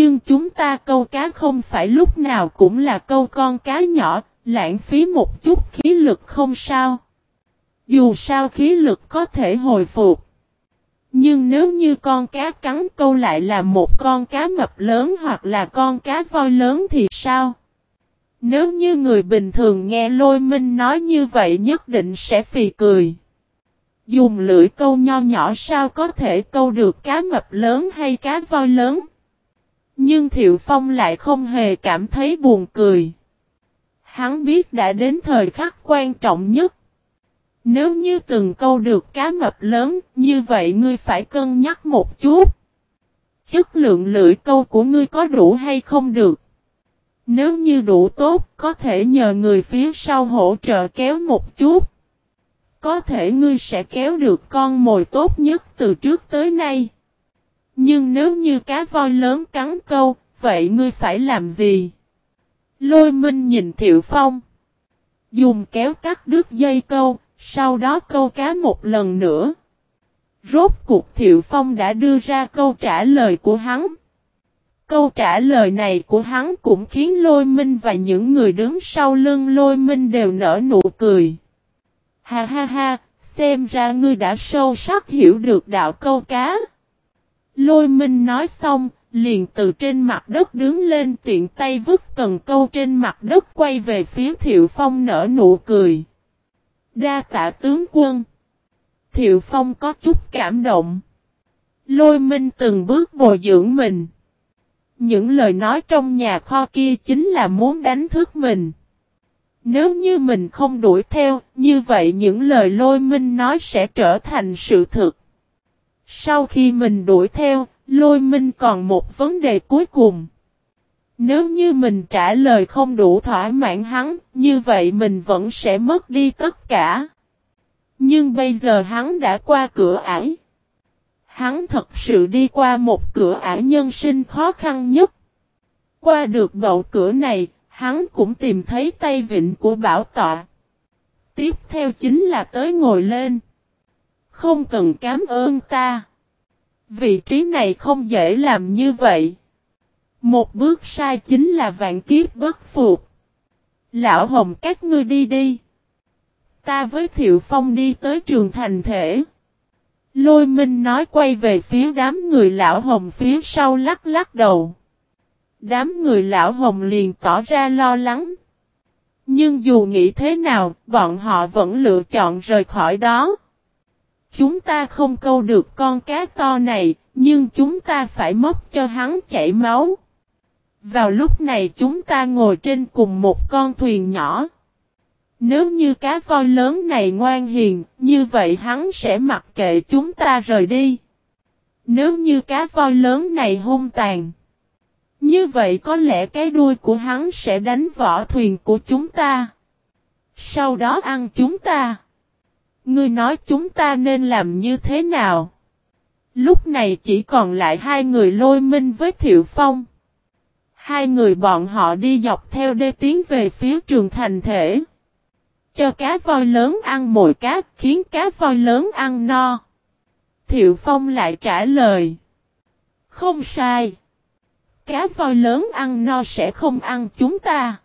Nhưng chúng ta câu cá không phải lúc nào cũng là câu con cá nhỏ, lãng phí một chút khí lực không sao. Dù sao khí lực có thể hồi phục. Nhưng nếu như con cá cắn câu lại là một con cá mập lớn hoặc là con cá voi lớn thì sao? Nếu như người bình thường nghe lôi minh nói như vậy nhất định sẽ phì cười. Dùng lưỡi câu nho nhỏ sao có thể câu được cá mập lớn hay cá voi lớn? Nhưng Thiệu Phong lại không hề cảm thấy buồn cười. Hắn biết đã đến thời khắc quan trọng nhất. Nếu như từng câu được cá mập lớn, như vậy ngươi phải cân nhắc một chút. Chất lượng lưỡi câu của ngươi có đủ hay không được. Nếu như đủ tốt, có thể nhờ người phía sau hỗ trợ kéo một chút. Có thể ngươi sẽ kéo được con mồi tốt nhất từ trước tới nay. Nhưng nếu như cá voi lớn cắn câu, vậy ngươi phải làm gì? Lôi minh nhìn Thiệu Phong. Dùng kéo cắt đứt dây câu, sau đó câu cá một lần nữa. Rốt cuộc Thiệu Phong đã đưa ra câu trả lời của hắn. Câu trả lời này của hắn cũng khiến Lôi Minh và những người đứng sau lưng Lôi Minh đều nở nụ cười. Ha ha ha, xem ra ngươi đã sâu sắc hiểu được đạo câu cá. Lôi Minh nói xong, liền từ trên mặt đất đứng lên tiện tay vứt cần câu trên mặt đất quay về phía Thiệu Phong nở nụ cười. Đa tạ tướng quân. Thiệu Phong có chút cảm động. Lôi Minh từng bước bồi dưỡng mình. Những lời nói trong nhà kho kia chính là muốn đánh thức mình. Nếu như mình không đuổi theo, như vậy những lời lôi minh nói sẽ trở thành sự thực. Sau khi mình đuổi theo, lôi minh còn một vấn đề cuối cùng. Nếu như mình trả lời không đủ thỏa mãn hắn, như vậy mình vẫn sẽ mất đi tất cả. Nhưng bây giờ hắn đã qua cửa ải. Hắn thật sự đi qua một cửa ải nhân sinh khó khăn nhất. Qua được bậu cửa này, hắn cũng tìm thấy tay vịnh của bảo tọa. Tiếp theo chính là tới ngồi lên. Không cần cảm ơn ta. Vị trí này không dễ làm như vậy. Một bước sai chính là vạn kiếp bất phục. Lão Hồng các ngươi đi đi. Ta với Thiệu Phong đi tới trường thành thể. Lôi Minh nói quay về phía đám người lão Hồng phía sau lắc lắc đầu. Đám người lão Hồng liền tỏ ra lo lắng. Nhưng dù nghĩ thế nào, bọn họ vẫn lựa chọn rời khỏi đó. Chúng ta không câu được con cá to này, nhưng chúng ta phải móc cho hắn chảy máu. Vào lúc này chúng ta ngồi trên cùng một con thuyền nhỏ. Nếu như cá voi lớn này ngoan hiền, như vậy hắn sẽ mặc kệ chúng ta rời đi. Nếu như cá voi lớn này hung tàn, như vậy có lẽ cái đuôi của hắn sẽ đánh vỏ thuyền của chúng ta. Sau đó ăn chúng ta. Ngươi nói chúng ta nên làm như thế nào? Lúc này chỉ còn lại hai người lôi minh với Thiệu Phong. Hai người bọn họ đi dọc theo đê tiến về phía trường thành thể. Cho cá voi lớn ăn mồi cá, khiến cá voi lớn ăn no. Thiệu Phong lại trả lời. Không sai. Cá voi lớn ăn no sẽ không ăn chúng ta.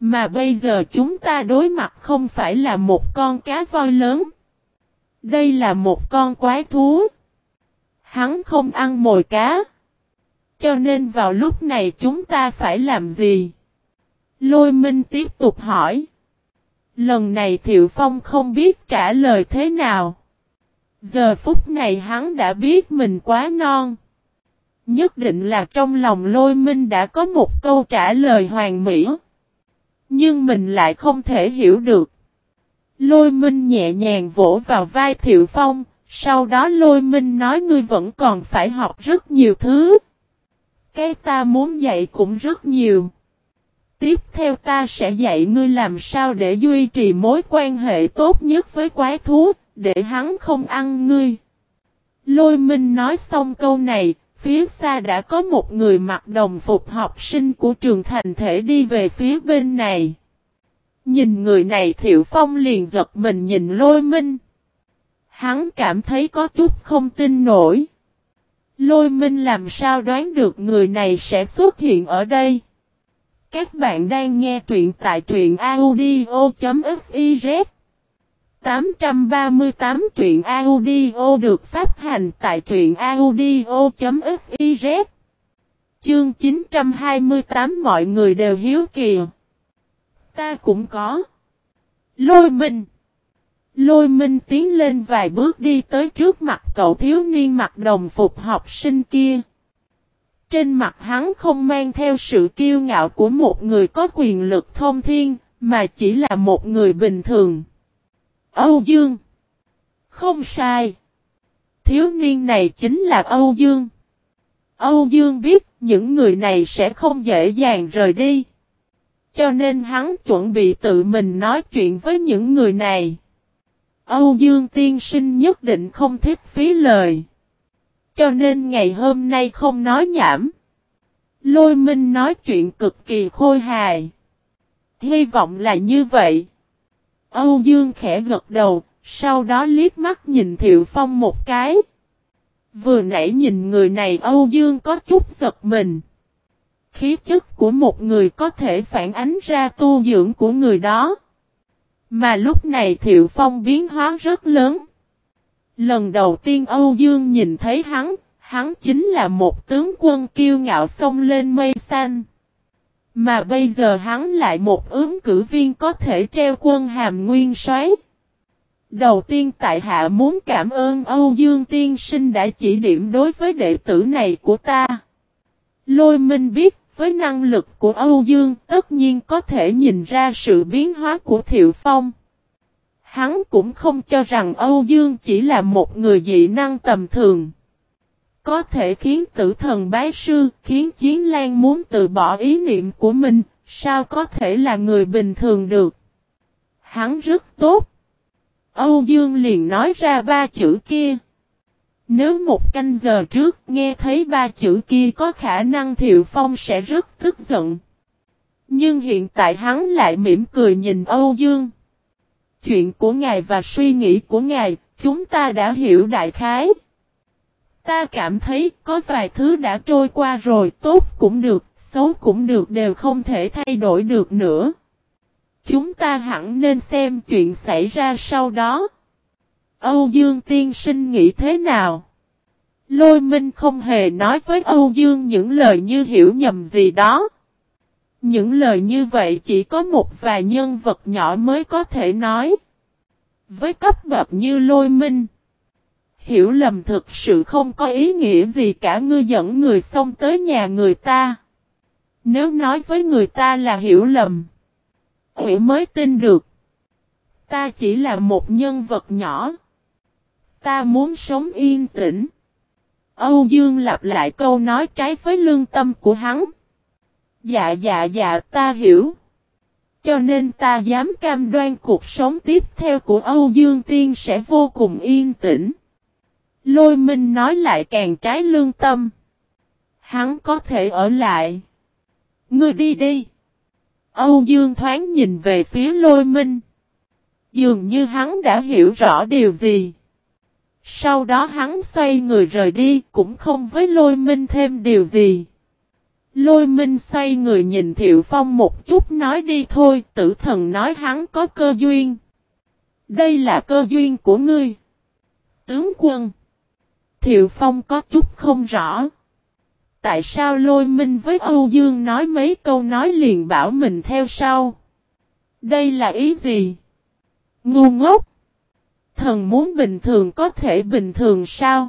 Mà bây giờ chúng ta đối mặt không phải là một con cá voi lớn. Đây là một con quái thú. Hắn không ăn mồi cá. Cho nên vào lúc này chúng ta phải làm gì? Lôi Minh tiếp tục hỏi. Lần này Thiệu Phong không biết trả lời thế nào. Giờ phút này hắn đã biết mình quá non. Nhất định là trong lòng lôi minh đã có một câu trả lời hoàn mỹ. Nhưng mình lại không thể hiểu được. Lôi minh nhẹ nhàng vỗ vào vai Thiệu Phong, sau đó lôi minh nói ngươi vẫn còn phải học rất nhiều thứ. Cái ta muốn dạy cũng rất nhiều. Tiếp theo ta sẽ dạy ngươi làm sao để duy trì mối quan hệ tốt nhất với quái thú, để hắn không ăn ngươi. Lôi minh nói xong câu này, phía xa đã có một người mặc đồng phục học sinh của trường thành thể đi về phía bên này. Nhìn người này Thiệu Phong liền giật mình nhìn lôi minh. Hắn cảm thấy có chút không tin nổi. Lôi minh làm sao đoán được người này sẽ xuất hiện ở đây? Các bạn đang nghe truyện tại truyện audio.fif 838 truyện audio được phát hành tại truyện audio.fiz Chương 928 mọi người đều hiếu kỳ. Ta cũng có. Lôi minh. Lôi minh tiến lên vài bước đi tới trước mặt cậu thiếu niên mặc đồng phục học sinh kia. Trên mặt hắn không mang theo sự kiêu ngạo của một người có quyền lực thông thiên, mà chỉ là một người bình thường. Âu Dương Không sai. Thiếu niên này chính là Âu Dương. Âu Dương biết những người này sẽ không dễ dàng rời đi. Cho nên hắn chuẩn bị tự mình nói chuyện với những người này. Âu Dương tiên sinh nhất định không thích phí lời. Cho nên ngày hôm nay không nói nhảm. Lôi minh nói chuyện cực kỳ khôi hài. Hy vọng là như vậy. Âu Dương khẽ gật đầu, sau đó liếc mắt nhìn Thiệu Phong một cái. Vừa nãy nhìn người này Âu Dương có chút giật mình. Khí chất của một người có thể phản ánh ra tu dưỡng của người đó. Mà lúc này Thiệu Phong biến hóa rất lớn. Lần đầu tiên Âu Dương nhìn thấy hắn, hắn chính là một tướng quân kiêu ngạo xông lên mây xanh. Mà bây giờ hắn lại một ứng cử viên có thể treo quân hàm nguyên soái. Đầu tiên tại hạ muốn cảm ơn Âu Dương Tiên Sinh đã chỉ điểm đối với đệ tử này của ta. Lôi Minh biết, với năng lực của Âu Dương, tất nhiên có thể nhìn ra sự biến hóa của Thiệu Phong. Hắn cũng không cho rằng Âu Dương chỉ là một người dị năng tầm thường. Có thể khiến tử thần bái sư, khiến Chiến Lan muốn từ bỏ ý niệm của mình, sao có thể là người bình thường được. Hắn rất tốt. Âu Dương liền nói ra ba chữ kia. Nếu một canh giờ trước nghe thấy ba chữ kia có khả năng Thiệu Phong sẽ rất tức giận. Nhưng hiện tại hắn lại mỉm cười nhìn Âu Dương. Chuyện của ngài và suy nghĩ của ngài, chúng ta đã hiểu đại khái. Ta cảm thấy có vài thứ đã trôi qua rồi, tốt cũng được, xấu cũng được đều không thể thay đổi được nữa. Chúng ta hẳn nên xem chuyện xảy ra sau đó. Âu Dương tiên sinh nghĩ thế nào? Lôi Minh không hề nói với Âu Dương những lời như hiểu nhầm gì đó. Những lời như vậy chỉ có một vài nhân vật nhỏ mới có thể nói. Với cấp bậc như Lôi Minh, hiểu lầm thực sự không có ý nghĩa gì cả ngươi dẫn người xông tới nhà người ta. Nếu nói với người ta là hiểu lầm, Hủy mới tin được. Ta chỉ là một nhân vật nhỏ. Ta muốn sống yên tĩnh. Âu Dương lặp lại câu nói trái với lương tâm của hắn. Dạ dạ dạ ta hiểu. Cho nên ta dám cam đoan cuộc sống tiếp theo của Âu Dương Tiên sẽ vô cùng yên tĩnh. Lôi Minh nói lại càng trái lương tâm. Hắn có thể ở lại. Ngươi đi đi. Âu Dương thoáng nhìn về phía lôi minh. Dường như hắn đã hiểu rõ điều gì. Sau đó hắn xoay người rời đi, cũng không với lôi minh thêm điều gì. Lôi minh xoay người nhìn Thiệu Phong một chút nói đi thôi, tử thần nói hắn có cơ duyên. Đây là cơ duyên của ngươi. Tướng quân. Thiệu Phong có chút không rõ tại sao lôi minh với Âu Dương nói mấy câu nói liền bảo mình theo sau. Đây là ý gì? Ngu ngốc! Thần muốn bình thường có thể bình thường sao?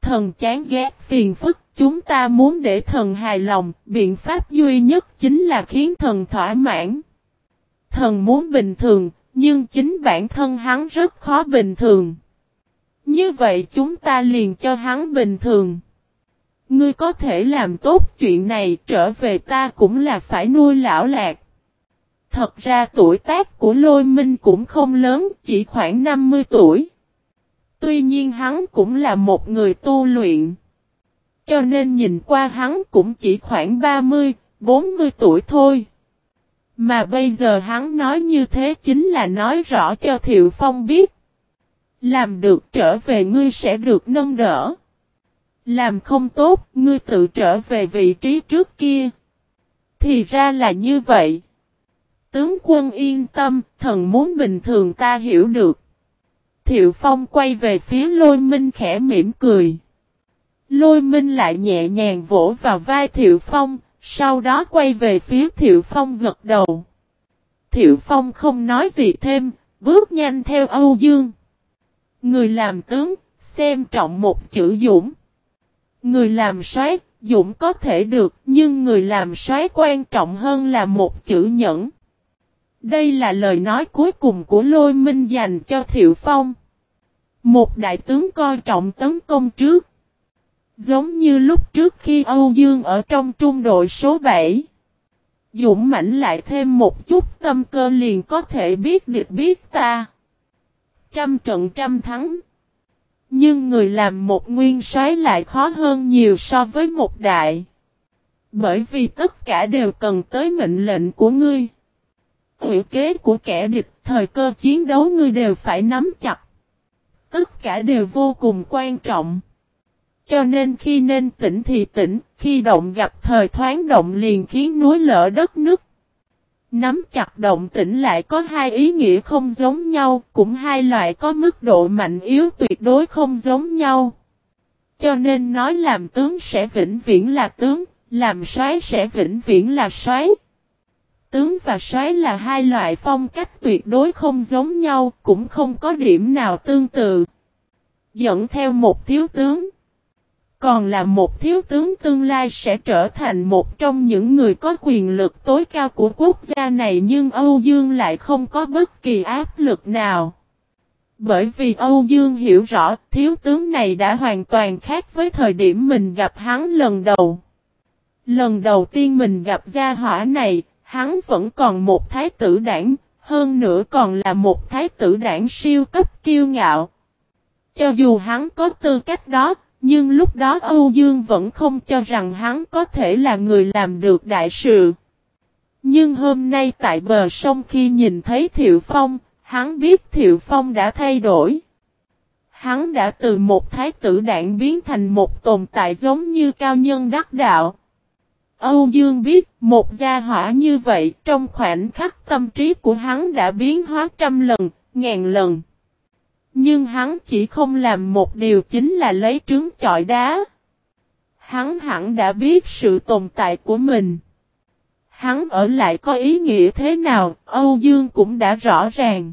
Thần chán ghét phiền phức, chúng ta muốn để thần hài lòng, biện pháp duy nhất chính là khiến thần thỏa mãn. Thần muốn bình thường, nhưng chính bản thân hắn rất khó bình thường. Như vậy chúng ta liền cho hắn bình thường. Ngươi có thể làm tốt chuyện này trở về ta cũng là phải nuôi lão lạc. Thật ra tuổi tác của lôi minh cũng không lớn, chỉ khoảng 50 tuổi. Tuy nhiên hắn cũng là một người tu luyện. Cho nên nhìn qua hắn cũng chỉ khoảng 30, 40 tuổi thôi. Mà bây giờ hắn nói như thế chính là nói rõ cho Thiệu Phong biết. Làm được trở về ngươi sẽ được nâng đỡ. Làm không tốt, ngươi tự trở về vị trí trước kia. Thì ra là như vậy. Tướng quân yên tâm, thần muốn bình thường ta hiểu được. Thiệu Phong quay về phía lôi minh khẽ mỉm cười. Lôi minh lại nhẹ nhàng vỗ vào vai Thiệu Phong, sau đó quay về phía Thiệu Phong gật đầu. Thiệu Phong không nói gì thêm, bước nhanh theo Âu Dương. Người làm tướng, xem trọng một chữ dũng. Người làm soái dũng có thể được, nhưng người làm soái quan trọng hơn là một chữ nhẫn. Đây là lời nói cuối cùng của Lôi Minh dành cho Thiệu Phong. Một đại tướng coi trọng tấn công trước. Giống như lúc trước khi Âu Dương ở trong trung đội số 7. Dũng mãnh lại thêm một chút tâm cơ liền có thể biết địch biết ta. Trăm trận trăm thắng. Nhưng người làm một nguyên soái lại khó hơn nhiều so với một đại. Bởi vì tất cả đều cần tới mệnh lệnh của ngươi. Hữu kế của kẻ địch, thời cơ chiến đấu ngươi đều phải nắm chặt. Tất cả đều vô cùng quan trọng. Cho nên khi nên tỉnh thì tỉnh, khi động gặp thời thoáng động liền khiến núi lở đất nước Nắm chặt động tĩnh lại có hai ý nghĩa không giống nhau, cũng hai loại có mức độ mạnh yếu tuyệt đối không giống nhau. Cho nên nói làm tướng sẽ vĩnh viễn là tướng, làm soái sẽ vĩnh viễn là soái. Tướng và soái là hai loại phong cách tuyệt đối không giống nhau, cũng không có điểm nào tương tự. Dẫn theo một thiếu tướng. Còn là một thiếu tướng tương lai sẽ trở thành một trong những người có quyền lực tối cao của quốc gia này nhưng Âu Dương lại không có bất kỳ áp lực nào. Bởi vì Âu Dương hiểu rõ thiếu tướng này đã hoàn toàn khác với thời điểm mình gặp hắn lần đầu. Lần đầu tiên mình gặp gia hỏa này, hắn vẫn còn một thái tử đảng, hơn nữa còn là một thái tử đảng siêu cấp kiêu ngạo. Cho dù hắn có tư cách đó, nhưng lúc đó Âu Dương vẫn không cho rằng hắn có thể là người làm được đại sự. Nhưng hôm nay tại bờ sông khi nhìn thấy Thiệu Phong, hắn biết Thiệu Phong đã thay đổi. Hắn đã từ một thái tử đạn biến thành một tồn tại giống như cao nhân đắc đạo. Âu Dương biết một gia hỏa như vậy trong khoảnh khắc tâm trí của hắn đã biến hóa trăm lần, ngàn lần. Nhưng hắn chỉ không làm một điều chính là lấy trứng chọi đá. Hắn hẳn đã biết sự tồn tại của mình. Hắn ở lại có ý nghĩa thế nào, Âu Dương cũng đã rõ ràng.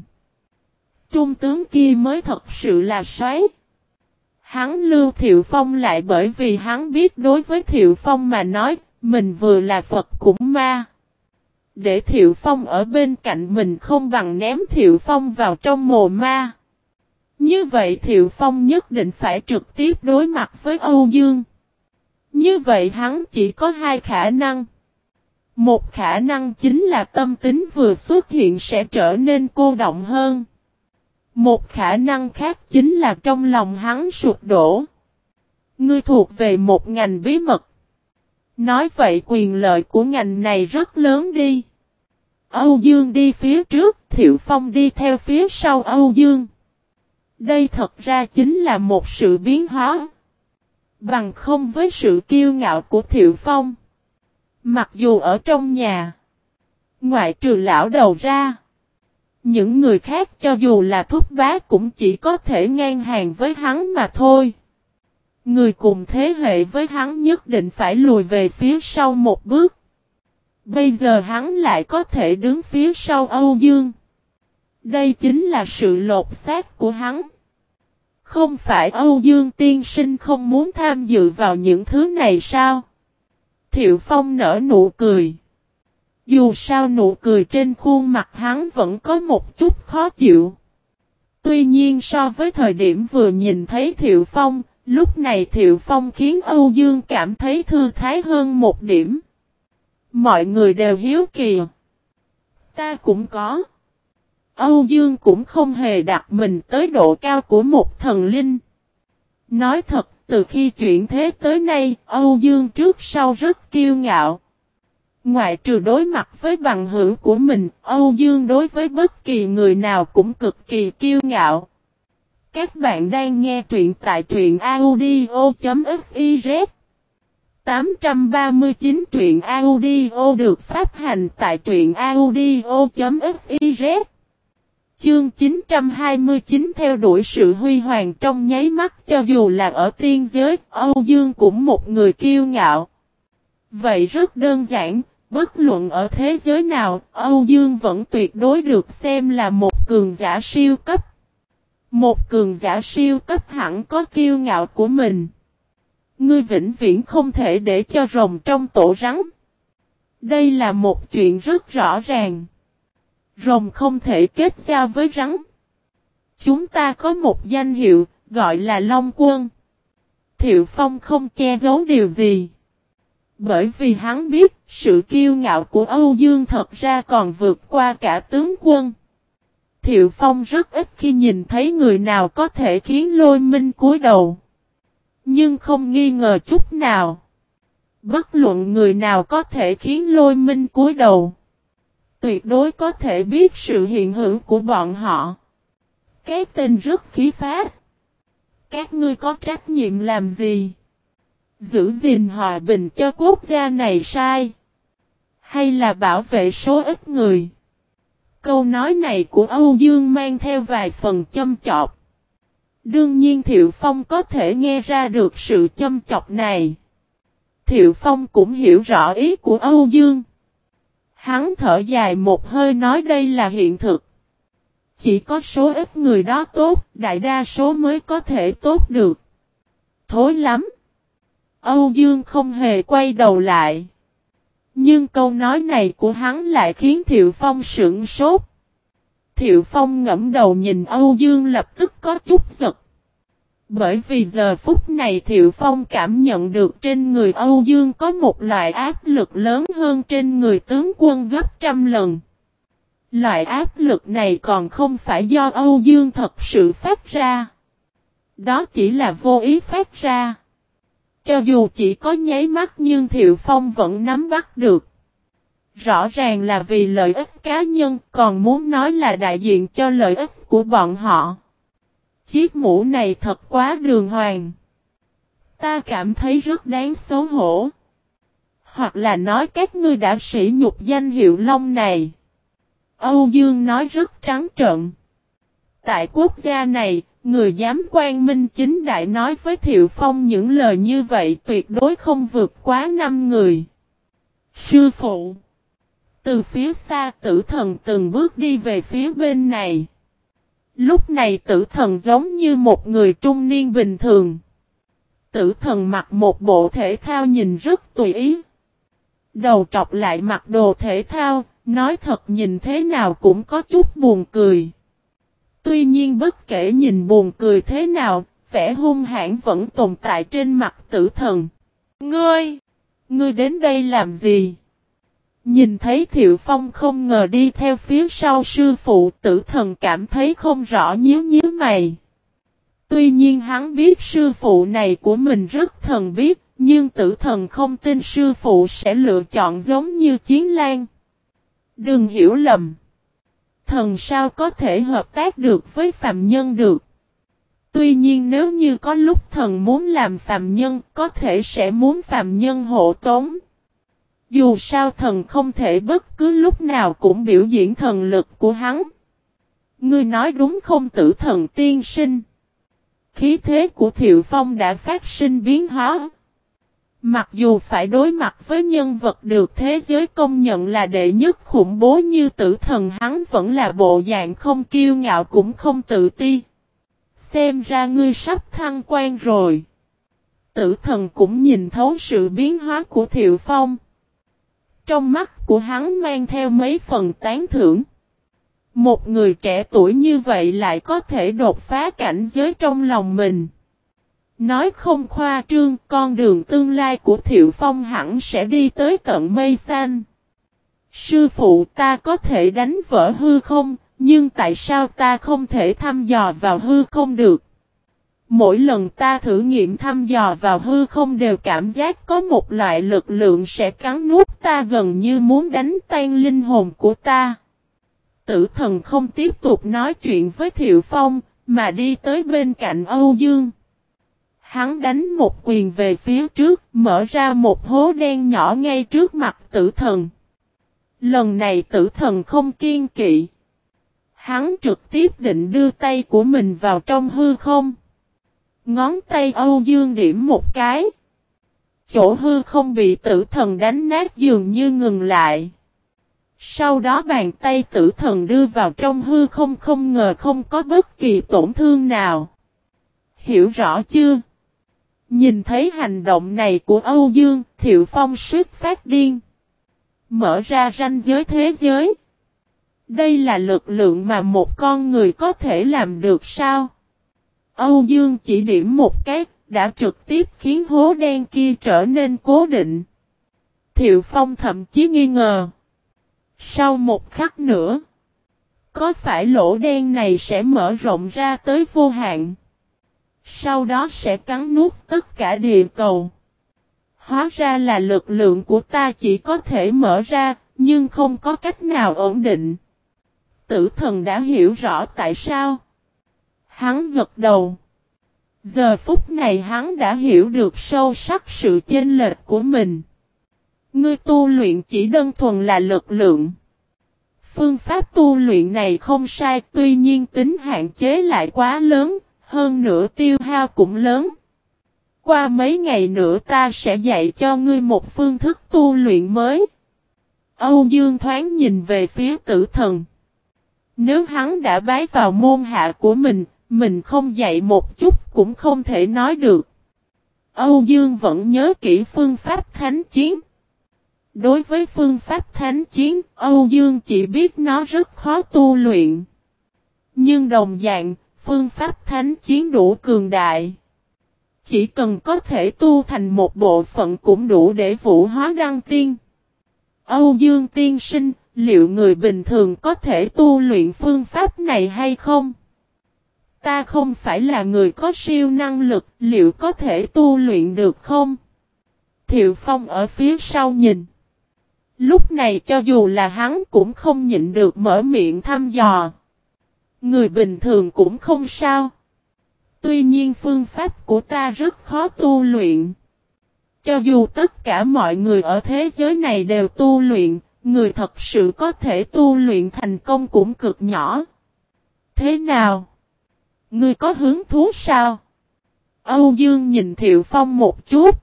Trung tướng kia mới thật sự là xoáy. Hắn lưu Thiệu Phong lại bởi vì hắn biết đối với Thiệu Phong mà nói, mình vừa là Phật cũng ma. Để Thiệu Phong ở bên cạnh mình không bằng ném Thiệu Phong vào trong mồ ma. Như vậy Thiệu Phong nhất định phải trực tiếp đối mặt với Âu Dương. Như vậy hắn chỉ có hai khả năng. Một khả năng chính là tâm tính vừa xuất hiện sẽ trở nên cô động hơn. Một khả năng khác chính là trong lòng hắn sụp đổ. Ngươi thuộc về một ngành bí mật. Nói vậy quyền lợi của ngành này rất lớn đi. Âu Dương đi phía trước, Thiệu Phong đi theo phía sau Âu Dương. Đây thật ra chính là một sự biến hóa. Bằng không với sự kiêu ngạo của Thiệu Phong. Mặc dù ở trong nhà. Ngoại trừ lão đầu ra. Những người khác cho dù là thúc bá cũng chỉ có thể ngang hàng với hắn mà thôi. Người cùng thế hệ với hắn nhất định phải lùi về phía sau một bước. Bây giờ hắn lại có thể đứng phía sau Âu Dương. Đây chính là sự lột xác của hắn. Không phải Âu Dương tiên sinh không muốn tham dự vào những thứ này sao? Thiệu Phong nở nụ cười. Dù sao nụ cười trên khuôn mặt hắn vẫn có một chút khó chịu. Tuy nhiên so với thời điểm vừa nhìn thấy Thiệu Phong, lúc này Thiệu Phong khiến Âu Dương cảm thấy thư thái hơn một điểm. Mọi người đều hiếu kỳ. Ta cũng có. Âu Dương cũng không hề đặt mình tới độ cao của một thần linh. Nói thật, từ khi chuyển thế tới nay, Âu Dương trước sau rất kiêu ngạo. Ngoại trừ đối mặt với bằng hữu của mình, Âu Dương đối với bất kỳ người nào cũng cực kỳ kiêu ngạo. Các bạn đang nghe truyện tại truyện audio.fiz 839 truyện audio được phát hành tại truyện audio.fiz Chương 929 theo đuổi sự huy hoàng trong nháy mắt cho dù là ở tiên giới, Âu Dương cũng một người kiêu ngạo. Vậy rất đơn giản, bất luận ở thế giới nào, Âu Dương vẫn tuyệt đối được xem là một cường giả siêu cấp. Một cường giả siêu cấp hẳn có kiêu ngạo của mình. Ngươi vĩnh viễn không thể để cho rồng trong tổ rắn. Đây là một chuyện rất rõ ràng. Rồng không thể kết giao với rắn. Chúng ta có một danh hiệu, gọi là Long Quân. Thiệu Phong không che giấu điều gì. Bởi vì hắn biết, sự kiêu ngạo của Âu Dương thật ra còn vượt qua cả tướng quân. Thiệu Phong rất ít khi nhìn thấy người nào có thể khiến lôi minh cúi đầu. Nhưng không nghi ngờ chút nào. Bất luận người nào có thể khiến lôi minh cúi đầu. Tuyệt đối có thể biết sự hiện hữu của bọn họ. Cái tên rất khí phát. Các ngươi có trách nhiệm làm gì? Giữ gìn hòa bình cho quốc gia này sai? Hay là bảo vệ số ít người? Câu nói này của Âu Dương mang theo vài phần châm chọc. Đương nhiên Thiệu Phong có thể nghe ra được sự châm chọc này. Thiệu Phong cũng hiểu rõ ý của Âu Dương. Hắn thở dài một hơi nói đây là hiện thực. Chỉ có số ít người đó tốt, đại đa số mới có thể tốt được. Thối lắm. Âu Dương không hề quay đầu lại. Nhưng câu nói này của hắn lại khiến Thiệu Phong sững sốt. Thiệu Phong ngẫm đầu nhìn Âu Dương lập tức có chút giật. Bởi vì giờ phút này Thiệu Phong cảm nhận được trên người Âu Dương có một loại áp lực lớn hơn trên người tướng quân gấp trăm lần. Loại áp lực này còn không phải do Âu Dương thật sự phát ra. Đó chỉ là vô ý phát ra. Cho dù chỉ có nháy mắt nhưng Thiệu Phong vẫn nắm bắt được. Rõ ràng là vì lợi ích cá nhân, còn muốn nói là đại diện cho lợi ích của bọn họ. Chiếc mũ này thật quá đường hoàng. Ta cảm thấy rất đáng xấu hổ. Hoặc là nói các ngươi đã sỉ nhục danh hiệu long này. Âu Dương nói rất trắng trợn. Tại quốc gia này, người dám quan minh chính đại nói với Thiệu Phong những lời như vậy tuyệt đối không vượt quá năm người. Sư phụ Từ phía xa tử thần từng bước đi về phía bên này. Lúc này tử thần giống như một người trung niên bình thường. Tử thần mặc một bộ thể thao nhìn rất tùy ý. Đầu trọc lại mặc đồ thể thao, nói thật nhìn thế nào cũng có chút buồn cười. Tuy nhiên bất kể nhìn buồn cười thế nào, vẻ hung hãn vẫn tồn tại trên mặt tử thần. Ngươi! Ngươi đến đây làm gì? Nhìn thấy Thiệu Phong không ngờ đi theo phía sau sư phụ tử thần cảm thấy không rõ nhíu nhíu mày. Tuy nhiên hắn biết sư phụ này của mình rất thần biết, nhưng tử thần không tin sư phụ sẽ lựa chọn giống như chiến lan. Đừng hiểu lầm. Thần sao có thể hợp tác được với phạm nhân được. Tuy nhiên nếu như có lúc thần muốn làm phạm nhân, có thể sẽ muốn phạm nhân hộ tống. Dù sao thần không thể bất cứ lúc nào cũng biểu diễn thần lực của hắn. Ngươi nói đúng không tử thần tiên sinh? Khí thế của Thiệu Phong đã phát sinh biến hóa. Mặc dù phải đối mặt với nhân vật được thế giới công nhận là đệ nhất khủng bố như tử thần, hắn vẫn là bộ dạng không kiêu ngạo cũng không tự ti. Xem ra ngươi sắp thăng quan rồi. Tử thần cũng nhìn thấu sự biến hóa của Thiệu Phong. Trong mắt của hắn mang theo mấy phần tán thưởng. Một người trẻ tuổi như vậy lại có thể đột phá cảnh giới trong lòng mình. Nói không khoa trương, con đường tương lai của Thiệu Phong hẳn sẽ đi tới tận mây xanh. Sư phụ ta có thể đánh vỡ hư không, nhưng tại sao ta không thể thăm dò vào hư không được? Mỗi lần ta thử nghiệm thăm dò vào hư không đều cảm giác có một loại lực lượng sẽ cắn nuốt ta gần như muốn đánh tan linh hồn của ta. Tử thần không tiếp tục nói chuyện với Thiệu Phong, mà đi tới bên cạnh Âu Dương. Hắn đánh một quyền về phía trước, mở ra một hố đen nhỏ ngay trước mặt tử thần. Lần này tử thần không kiên kỵ. Hắn trực tiếp định đưa tay của mình vào trong hư không. Ngón tay Âu Dương điểm một cái. Chỗ hư không bị tử thần đánh nát dường như ngừng lại. Sau đó bàn tay tử thần đưa vào trong hư không không ngờ không có bất kỳ tổn thương nào. Hiểu rõ chưa? Nhìn thấy hành động này của Âu Dương, Thiệu Phong suýt phát điên. Mở ra ranh giới thế giới. Đây là lực lượng mà một con người có thể làm được sao? Âu Dương chỉ điểm một cái, đã trực tiếp khiến hố đen kia trở nên cố định. Thiệu Phong thậm chí nghi ngờ. Sau một khắc nữa, có phải lỗ đen này sẽ mở rộng ra tới vô hạn? Sau đó sẽ cắn nuốt tất cả địa cầu. Hóa ra là lực lượng của ta chỉ có thể mở ra, nhưng không có cách nào ổn định. Tử thần đã hiểu rõ tại sao. Hắn gật đầu. Giờ phút này hắn đã hiểu được sâu sắc sự chênh lệch của mình. Ngươi tu luyện chỉ đơn thuần là lực lượng. Phương pháp tu luyện này không sai tuy nhiên tính hạn chế lại quá lớn, hơn nữa tiêu hao cũng lớn. Qua mấy ngày nữa ta sẽ dạy cho ngươi một phương thức tu luyện mới. Âu Dương thoáng nhìn về phía tử thần. Nếu hắn đã bái vào môn hạ của mình, mình không dạy một chút cũng không thể nói được. Âu Dương vẫn nhớ kỹ phương pháp thánh chiến. Đối với phương pháp thánh chiến, Âu Dương chỉ biết nó rất khó tu luyện. Nhưng đồng dạng, phương pháp thánh chiến đủ cường đại. Chỉ cần có thể tu thành một bộ phận cũng đủ để vũ hóa đăng tiên. Âu Dương tiên sinh, liệu người bình thường có thể tu luyện phương pháp này hay không? Ta không phải là người có siêu năng lực, liệu có thể tu luyện được không? Thiệu Phong ở phía sau nhìn. Lúc này cho dù là hắn cũng không nhịn được mở miệng thăm dò. Người bình thường cũng không sao. Tuy nhiên phương pháp của ta rất khó tu luyện. Cho dù tất cả mọi người ở thế giới này đều tu luyện, người thật sự có thể tu luyện thành công cũng cực nhỏ. Thế nào? Ngươi có hướng thú sao? Âu Dương nhìn Thiệu Phong một chút.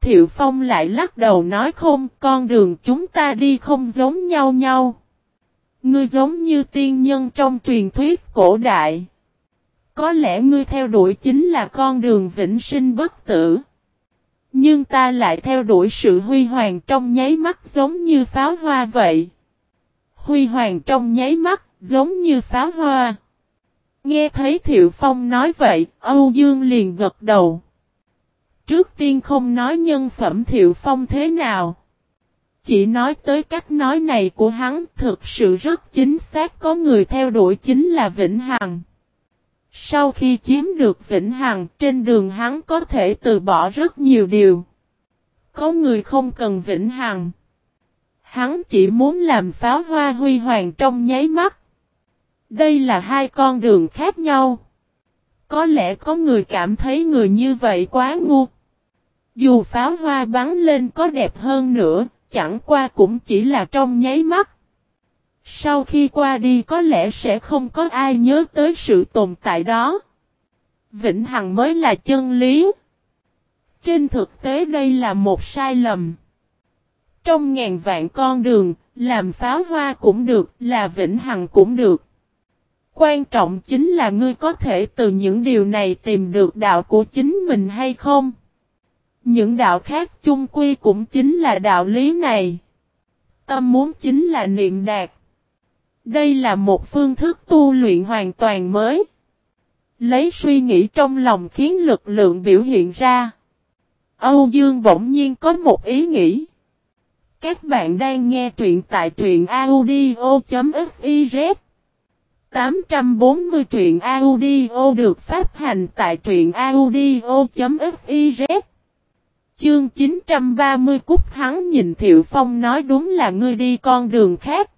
Thiệu Phong lại lắc đầu nói không, con đường chúng ta đi không giống nhau nhau. Ngươi giống như tiên nhân trong truyền thuyết cổ đại. Có lẽ ngươi theo đuổi chính là con đường vĩnh sinh bất tử. Nhưng ta lại theo đuổi sự huy hoàng trong nháy mắt giống như pháo hoa vậy. Huy hoàng trong nháy mắt, giống như pháo hoa. Nghe thấy Thiệu Phong nói vậy, Âu Dương liền gật đầu. Trước tiên không nói nhân phẩm Thiệu Phong thế nào. Chỉ nói tới cách nói này của hắn thực sự rất chính xác có người theo đuổi chính là Vĩnh Hằng. Sau khi chiếm được Vĩnh Hằng trên đường hắn có thể từ bỏ rất nhiều điều. Có người không cần Vĩnh Hằng. Hắn chỉ muốn làm pháo hoa huy hoàng trong nháy mắt. Đây là hai con đường khác nhau. Có lẽ có người cảm thấy người như vậy quá ngu. Dù pháo hoa bắn lên có đẹp hơn nữa, chẳng qua cũng chỉ là trong nháy mắt. Sau khi qua đi có lẽ sẽ không có ai nhớ tới sự tồn tại đó. Vĩnh Hằng mới là chân lý. Trên thực tế đây là một sai lầm. Trong ngàn vạn con đường, làm pháo hoa cũng được, là Vĩnh Hằng cũng được. Quan trọng chính là ngươi có thể từ những điều này tìm được đạo của chính mình hay không. Những đạo khác chung quy cũng chính là đạo lý này. Tâm muốn chính là niệm đạt. Đây là một phương thức tu luyện hoàn toàn mới. Lấy suy nghĩ trong lòng khiến lực lượng biểu hiện ra. Âu Dương bỗng nhiên có một ý nghĩ. Các bạn đang nghe truyện tại truyện audio.fif 840 truyện audio được phát hành tại truyện audio.fiz Chương 930 Cúc hắn nhìn Thiệu Phong nói đúng là ngươi đi con đường khác.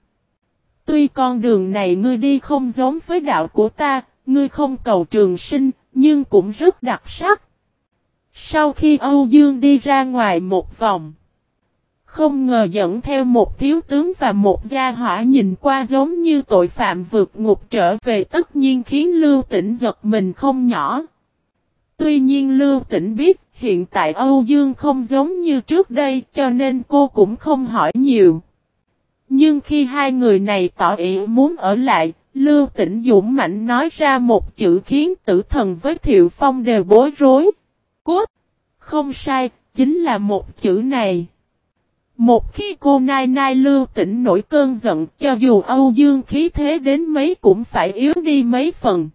Tuy con đường này ngươi đi không giống với đạo của ta, ngươi không cầu trường sinh, nhưng cũng rất đặc sắc. Sau khi Âu Dương đi ra ngoài một vòng, không ngờ dẫn theo một thiếu tướng và một gia hỏa nhìn qua giống như tội phạm vượt ngục trở về tất nhiên khiến Lưu Tĩnh giật mình không nhỏ. Tuy nhiên Lưu Tĩnh biết hiện tại Âu Dương không giống như trước đây cho nên cô cũng không hỏi nhiều. Nhưng khi hai người này tỏ ý muốn ở lại, Lưu Tĩnh Dũng Mạnh nói ra một chữ khiến tử thần với Thiệu Phong đều bối rối. Cốt! Không sai, chính là một chữ này. Một khi cô Nai Nai Lưu tỉnh nổi cơn giận, cho dù Âu Dương khí thế đến mấy cũng phải yếu đi mấy phần.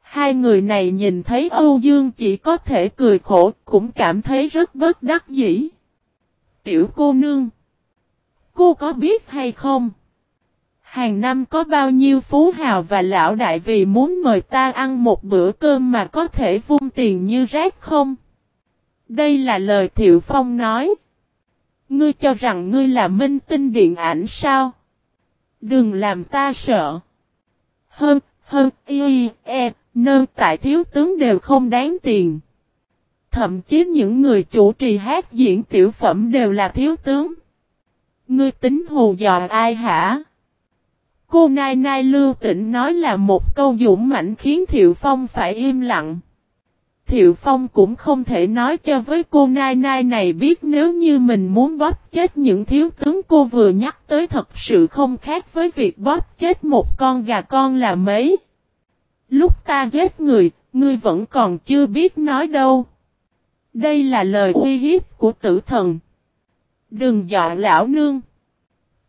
Hai người này nhìn thấy Âu Dương chỉ có thể cười khổ, cũng cảm thấy rất bất đắc dĩ. Tiểu cô nương! Cô có biết hay không? Hàng năm có bao nhiêu phú hào và lão đại vì muốn mời ta ăn một bữa cơm mà có thể vung tiền như rác không? Đây là lời Thiệu Phong nói. Ngươi cho rằng ngươi là minh tinh điện ảnh sao? Đừng làm ta sợ. Hơn, hơn, y, e, nơ tại thiếu tướng đều không đáng tiền. Thậm chí những người chủ trì hát diễn tiểu phẩm đều là thiếu tướng. Ngươi tính hù dò ai hả? Cô Nai Nai Lưu Tĩnh nói là một câu dũng mạnh khiến Thiệu Phong phải im lặng. Thiệu Phong cũng không thể nói cho với cô Nai Nai này biết nếu như mình muốn bóp chết những thiếu tướng cô vừa nhắc tới thật sự không khác với việc bóp chết một con gà con là mấy. Lúc ta giết người, ngươi vẫn còn chưa biết nói đâu. Đây là lời uy hiếp của tử thần. Đừng dọa lão nương.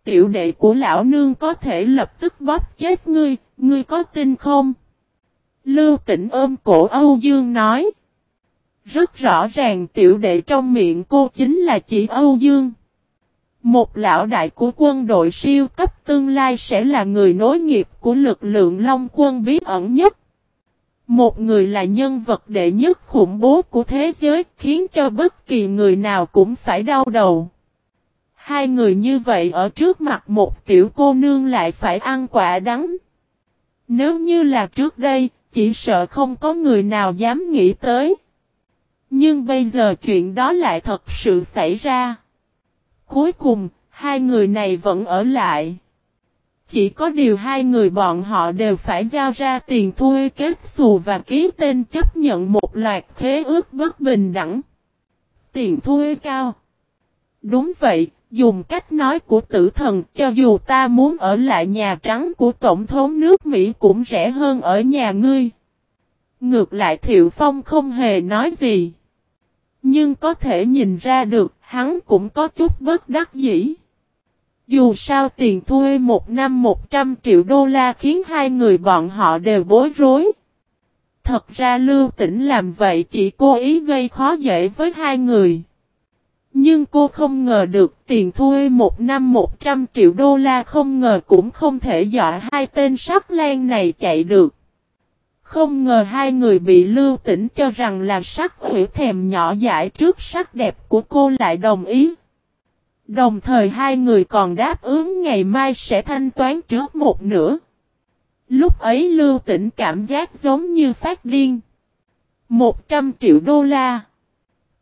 Tiểu đệ của lão nương có thể lập tức bóp chết ngươi, ngươi có tin không? Lưu tỉnh ôm cổ Âu Dương nói. Rất rõ ràng tiểu đệ trong miệng cô chính là chị Âu Dương. Một lão đại của quân đội siêu cấp tương lai sẽ là người nối nghiệp của lực lượng Long quân bí ẩn nhất. Một người là nhân vật đệ nhất khủng bố của thế giới khiến cho bất kỳ người nào cũng phải đau đầu. Hai người như vậy ở trước mặt một tiểu cô nương lại phải ăn quả đắng. Nếu như là trước đây, chỉ sợ không có người nào dám nghĩ tới. Nhưng bây giờ chuyện đó lại thật sự xảy ra. Cuối cùng, hai người này vẫn ở lại. Chỉ có điều hai người bọn họ đều phải giao ra tiền thuê kết xù và ký tên chấp nhận một loạt khế ước bất bình đẳng. Tiền thuê cao. Đúng vậy, dùng cách nói của tử thần, cho dù ta muốn ở lại nhà trắng của Tổng thống nước Mỹ cũng rẻ hơn ở nhà ngươi. Ngược lại Thiệu Phong không hề nói gì. Nhưng có thể nhìn ra được, hắn cũng có chút bất đắc dĩ. Dù sao tiền thuê một năm 100 triệu đô la khiến hai người bọn họ đều bối rối. Thật ra Lưu Tĩnh làm vậy chỉ cố ý gây khó dễ với hai người. Nhưng cô không ngờ được tiền thuê một năm 100 triệu đô la không ngờ cũng không thể dọa hai tên sắc lan này chạy được. Không ngờ hai người bị lưu tỉnh cho rằng là sắc hủy thèm nhỏ dãi trước sắc đẹp của cô lại đồng ý. Đồng thời hai người còn đáp ứng ngày mai sẽ thanh toán trước một nửa. Lúc ấy lưu tỉnh cảm giác giống như phát điên. 100 triệu đô la.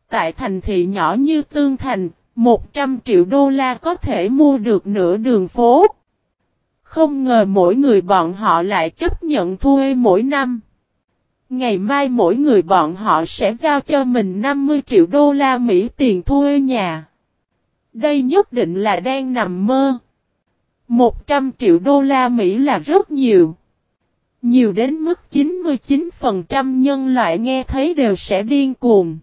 Tại thành thị nhỏ như Tương Thành, 100 triệu đô la có thể mua được nửa đường phố. Không ngờ mỗi người bọn họ lại chấp nhận thuê mỗi năm. Ngày mai mỗi người bọn họ sẽ giao cho mình 50 triệu đô la Mỹ tiền thuê nhà. Đây nhất định là đang nằm mơ. 100 triệu đô la Mỹ là rất nhiều. Nhiều đến mức 99% nhân loại nghe thấy đều sẽ điên cuồng.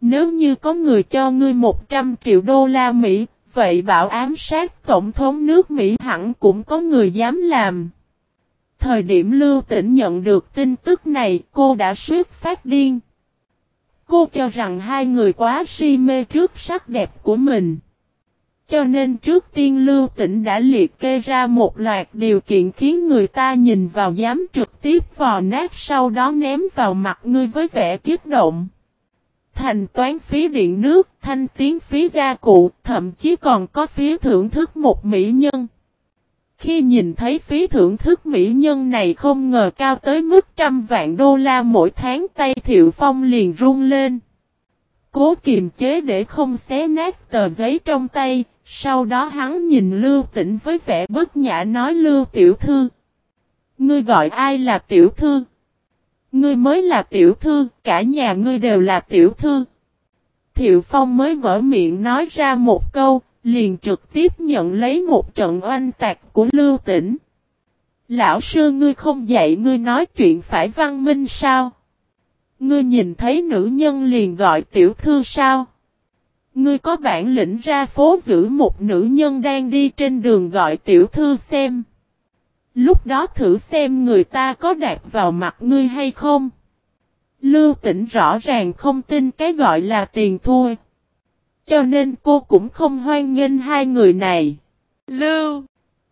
Nếu như có người cho ngươi 100 triệu đô la Mỹ, vậy bảo ám sát tổng thống nước Mỹ hẳn cũng có người dám làm. Thời điểm lưu Tĩnh nhận được tin tức này, cô đã suýt phát điên. Cô cho rằng hai người quá si mê trước sắc đẹp của mình. Cho nên trước tiên lưu Tĩnh đã liệt kê ra một loạt điều kiện khiến người ta nhìn vào dám trực tiếp vò nát sau đó ném vào mặt ngươi với vẻ kiết động. Thành toán phí điện nước, thanh tiến phí gia cụ, thậm chí còn có phí thưởng thức một mỹ nhân. Khi nhìn thấy phí thưởng thức mỹ nhân này không ngờ cao tới mức trăm vạn đô la mỗi tháng tay Thiệu Phong liền run lên. Cố kiềm chế để không xé nát tờ giấy trong tay, sau đó hắn nhìn Lưu Tĩnh với vẻ bất nhã nói Lưu Tiểu Thư. Ngươi gọi ai là Tiểu Thư? Ngươi mới là Tiểu Thư, cả nhà ngươi đều là Tiểu Thư. Thiệu Phong mới mở miệng nói ra một câu, liền trực tiếp nhận lấy một trận oanh tạc của Lưu Tĩnh. Lão sư ngươi không dạy ngươi nói chuyện phải văn minh sao? Ngươi nhìn thấy nữ nhân liền gọi tiểu thư sao? Ngươi có bản lĩnh ra phố giữ một nữ nhân đang đi trên đường gọi tiểu thư xem. Lúc đó thử xem người ta có đạp vào mặt ngươi hay không. Lưu tỉnh rõ ràng không tin cái gọi là tiền thua. Cho nên cô cũng không hoan nghênh hai người này. Lưu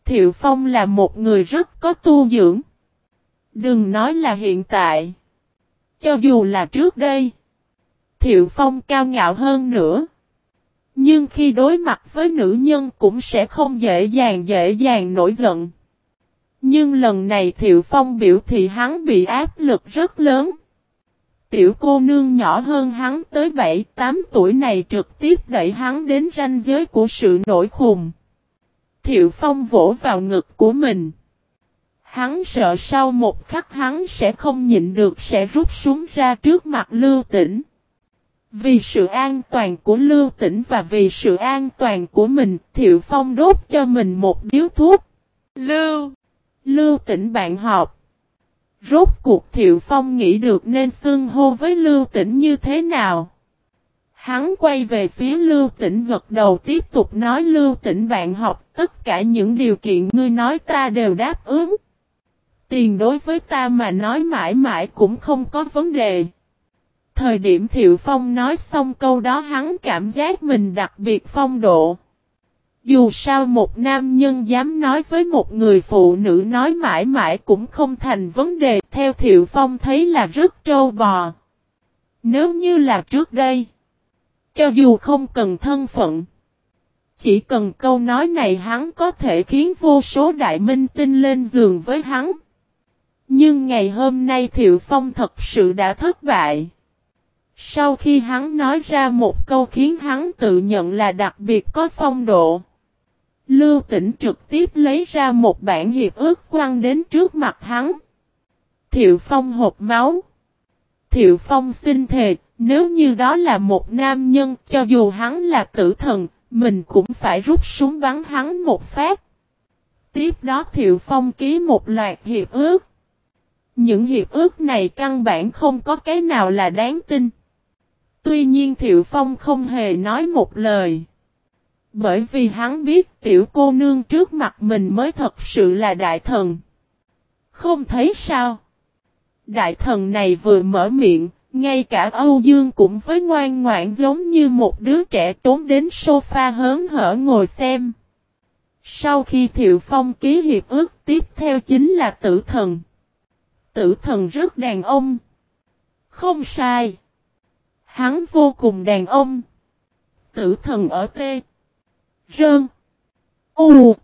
Thiệu Phong là một người rất có tu dưỡng. Đừng nói là hiện tại. Cho dù là trước đây. Thiệu Phong cao ngạo hơn nữa. Nhưng khi đối mặt với nữ nhân cũng sẽ không dễ dàng dễ dàng nổi giận. Nhưng lần này Thiệu Phong biểu thị hắn bị áp lực rất lớn. Tiểu cô nương nhỏ hơn hắn tới 7-8 tuổi này trực tiếp đẩy hắn đến ranh giới của sự nổi khùng. Thiệu Phong vỗ vào ngực của mình. Hắn sợ sau một khắc hắn sẽ không nhịn được sẽ rút súng ra trước mặt Lưu Tĩnh. Vì sự an toàn của Lưu Tĩnh và vì sự an toàn của mình, Thiệu Phong đốt cho mình một điếu thuốc. Lưu! Lưu Tĩnh bạn họp. Rốt cuộc Thiệu Phong nghĩ được nên xưng hô với Lưu Tĩnh như thế nào. Hắn quay về phía Lưu Tĩnh gật đầu tiếp tục nói, Lưu Tĩnh bạn học, tất cả những điều kiện ngươi nói ta đều đáp ứng. Tiền đối với ta mà nói mãi mãi cũng không có vấn đề. Thời điểm Thiệu Phong nói xong câu đó, hắn cảm giác mình đặc biệt phong độ. Dù sao một nam nhân dám nói với một người phụ nữ nói mãi mãi cũng không thành vấn đề theo Thiệu Phong thấy là rất trâu bò. Nếu như là trước đây, cho dù không cần thân phận, chỉ cần câu nói này hắn có thể khiến vô số đại minh tinh lên giường với hắn. Nhưng ngày hôm nay Thiệu Phong thật sự đã thất bại. Sau khi hắn nói ra một câu khiến hắn tự nhận là đặc biệt có phong độ. Lưu tỉnh trực tiếp lấy ra một bản hiệp ước quăng đến trước mặt hắn. Thiệu Phong hộp máu. Thiệu Phong xin thề, nếu như đó là một nam nhân, cho dù hắn là tử thần, mình cũng phải rút súng bắn hắn một phát. Tiếp đó Thiệu Phong ký một loạt hiệp ước. Những hiệp ước này căn bản không có cái nào là đáng tin. Tuy nhiên Thiệu Phong không hề nói một lời. Bởi vì hắn biết tiểu cô nương trước mặt mình mới thật sự là đại thần. Không thấy sao? Đại thần này vừa mở miệng, ngay cả Âu Dương cũng với ngoan ngoãn giống như một đứa trẻ trốn đến sofa hớn hở ngồi xem. Sau khi Thiệu Phong ký hiệp ước tiếp theo chính là tử thần. Tử thần rất đàn ông. Không sai. Hắn vô cùng đàn ông. Tử thần ở T. Rơn. U.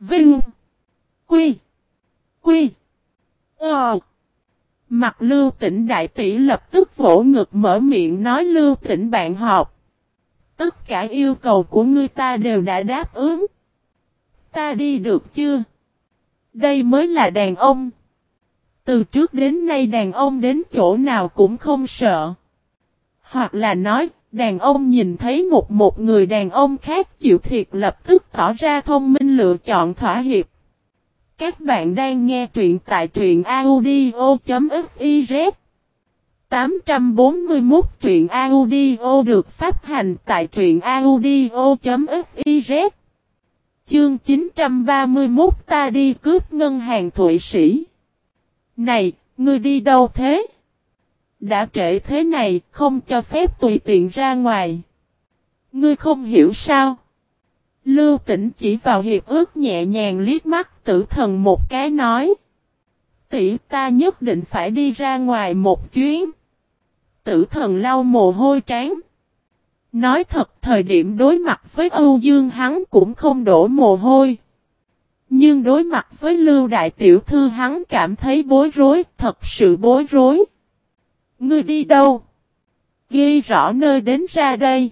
Vinh. Quy. Quy. Ờ. Mặt lưu tỉnh đại tỷ lập tức vỗ ngực mở miệng nói lưu tỉnh bạn họp. Tất cả yêu cầu của ngươi ta đều đã đáp ứng. Ta đi được chưa? Đây mới là đàn ông. Từ trước đến nay đàn ông đến chỗ nào cũng không sợ. Hoặc là nói, đàn ông nhìn thấy một một người đàn ông khác chịu thiệt lập tức tỏ ra thông minh lựa chọn thỏa hiệp. Các bạn đang nghe truyện tại truyện audio.fiz 841 truyện audio được phát hành tại truyện audio.fiz Chương 931 ta đi cướp ngân hàng Thụy Sĩ Này, ngươi đi đâu thế? Đã trễ thế này, không cho phép tùy tiện ra ngoài. Ngươi không hiểu sao? Lưu tỉnh chỉ vào hiệp ước nhẹ nhàng liếc mắt tử thần một cái nói. Tỷ ta nhất định phải đi ra ngoài một chuyến. Tử thần lau mồ hôi trán. Nói thật thời điểm đối mặt với Âu Dương hắn cũng không đổ mồ hôi. Nhưng đối mặt với Lưu Đại Tiểu Thư hắn cảm thấy bối rối, thật sự bối rối. Ngươi đi đâu? Ghi rõ nơi đến ra đây.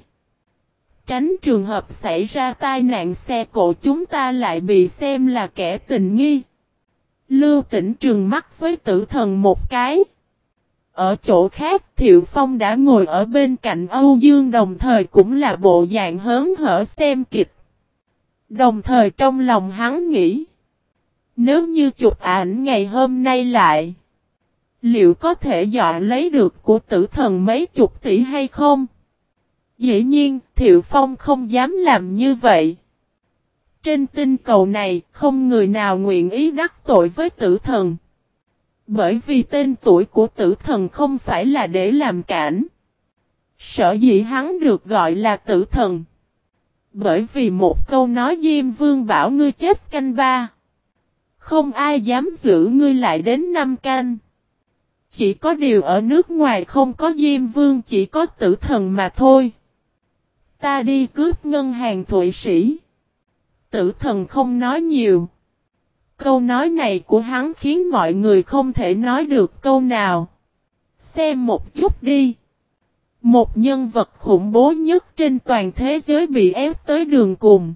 Tránh trường hợp xảy ra tai nạn xe cộ chúng ta lại bị xem là kẻ tình nghi. Lưu tỉnh trường mắt với tử thần một cái. Ở chỗ khác, Thiệu Phong đã ngồi ở bên cạnh Âu Dương, đồng thời cũng là bộ dạng hớn hở xem kịch. Đồng thời trong lòng hắn nghĩ. Nếu như chụp ảnh ngày hôm nay lại. Liệu có thể dọn lấy được của tử thần mấy chục tỷ hay không? Dĩ nhiên, Thiệu Phong không dám làm như vậy. Trên tinh cầu này, không người nào nguyện ý đắc tội với tử thần. Bởi vì tên tuổi của tử thần không phải là để làm cản. Sở dĩ hắn được gọi là tử thần. Bởi vì một câu nói Diêm Vương bảo ngươi chết canh ba. Không ai dám giữ ngươi lại đến năm canh. Chỉ có điều ở nước ngoài không có Diêm Vương chỉ có tử thần mà thôi. Ta đi cướp ngân hàng Thụy Sĩ. Tử thần không nói nhiều. Câu nói này của hắn khiến mọi người không thể nói được câu nào. Xem một chút đi. Một nhân vật khủng bố nhất trên toàn thế giới bị ép tới đường cùng.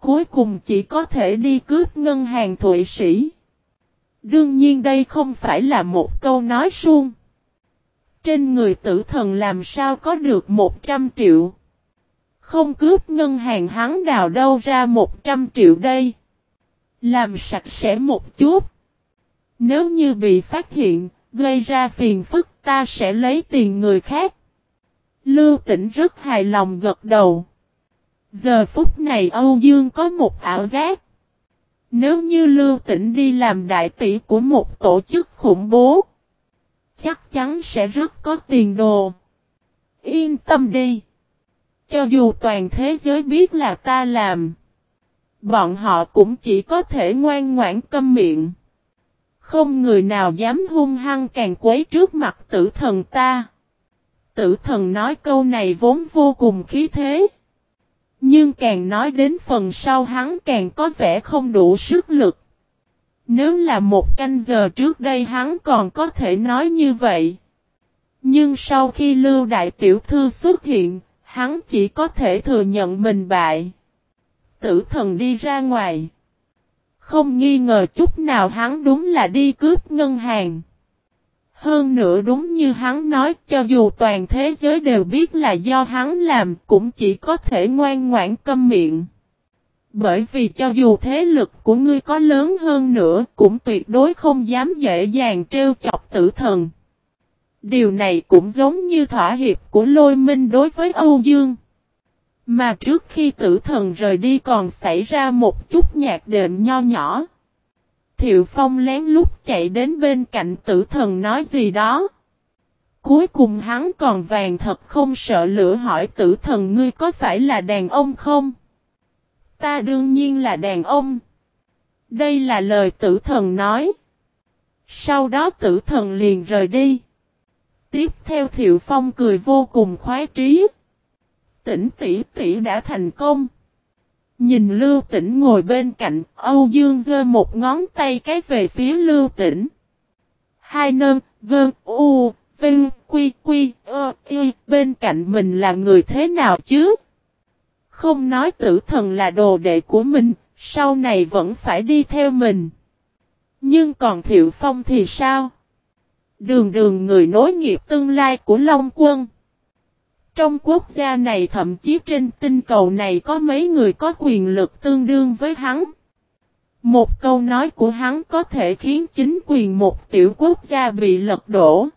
Cuối cùng chỉ có thể đi cướp ngân hàng Thụy Sĩ. Đương nhiên đây không phải là một câu nói suông. Trên người tử thần làm sao có được 100 triệu. Không cướp ngân hàng hắn đào đâu ra 100 triệu đây. Làm sạch sẽ một chút. Nếu như bị phát hiện, gây ra phiền phức ta sẽ lấy tiền người khác. Lưu tỉnh rất hài lòng gật đầu. Giờ phút này Âu Dương có một ảo giác. Nếu như Lưu tĩnh đi làm đại tỷ của một tổ chức khủng bố, chắc chắn sẽ rất có tiền đồ. Yên tâm đi. Cho dù toàn thế giới biết là ta làm, bọn họ cũng chỉ có thể ngoan ngoãn câm miệng. Không người nào dám hung hăng càng quấy trước mặt tử thần ta. Tử thần nói câu này vốn vô cùng khí thế. Nhưng càng nói đến phần sau hắn càng có vẻ không đủ sức lực. Nếu là một canh giờ trước đây hắn còn có thể nói như vậy. Nhưng sau khi Lưu Đại Tiểu Thư xuất hiện, hắn chỉ có thể thừa nhận mình bại. Tử thần đi ra ngoài. Không nghi ngờ chút nào hắn đúng là đi cướp ngân hàng. Hơn nữa đúng như hắn nói, cho dù toàn thế giới đều biết là do hắn làm, cũng chỉ có thể ngoan ngoãn câm miệng. Bởi vì cho dù thế lực của ngươi có lớn hơn nữa, cũng tuyệt đối không dám dễ dàng trêu chọc tử thần. Điều này cũng giống như thỏa hiệp của lôi minh đối với Âu Dương. Mà trước khi tử thần rời đi còn xảy ra một chút nhạc đệm nho nhỏ. Thiệu Phong lén lút chạy đến bên cạnh tử thần nói gì đó. Cuối cùng hắn còn vàng thật không sợ lửa hỏi tử thần ngươi có phải là đàn ông không? Ta đương nhiên là đàn ông. Đây là lời tử thần nói. Sau đó tử thần liền rời đi. Tiếp theo Thiệu Phong cười vô cùng khoái trí. Tỉnh tỷ tỷ đã thành công. Nhìn Lưu Tĩnh ngồi bên cạnh, Âu Dương giơ một ngón tay cái về phía Lưu Tĩnh. Hai nơm gơn, u, vinh, quy, quy, ơ, y, bên cạnh mình là người thế nào chứ? Không nói tử thần là đồ đệ của mình, sau này vẫn phải đi theo mình. Nhưng còn Thiệu Phong thì sao? Đường đường người nối nghiệp tương lai của Long Quân. Trong quốc gia này thậm chí trên tinh cầu này có mấy người có quyền lực tương đương với hắn. Một câu nói của hắn có thể khiến chính quyền một tiểu quốc gia bị lật đổ.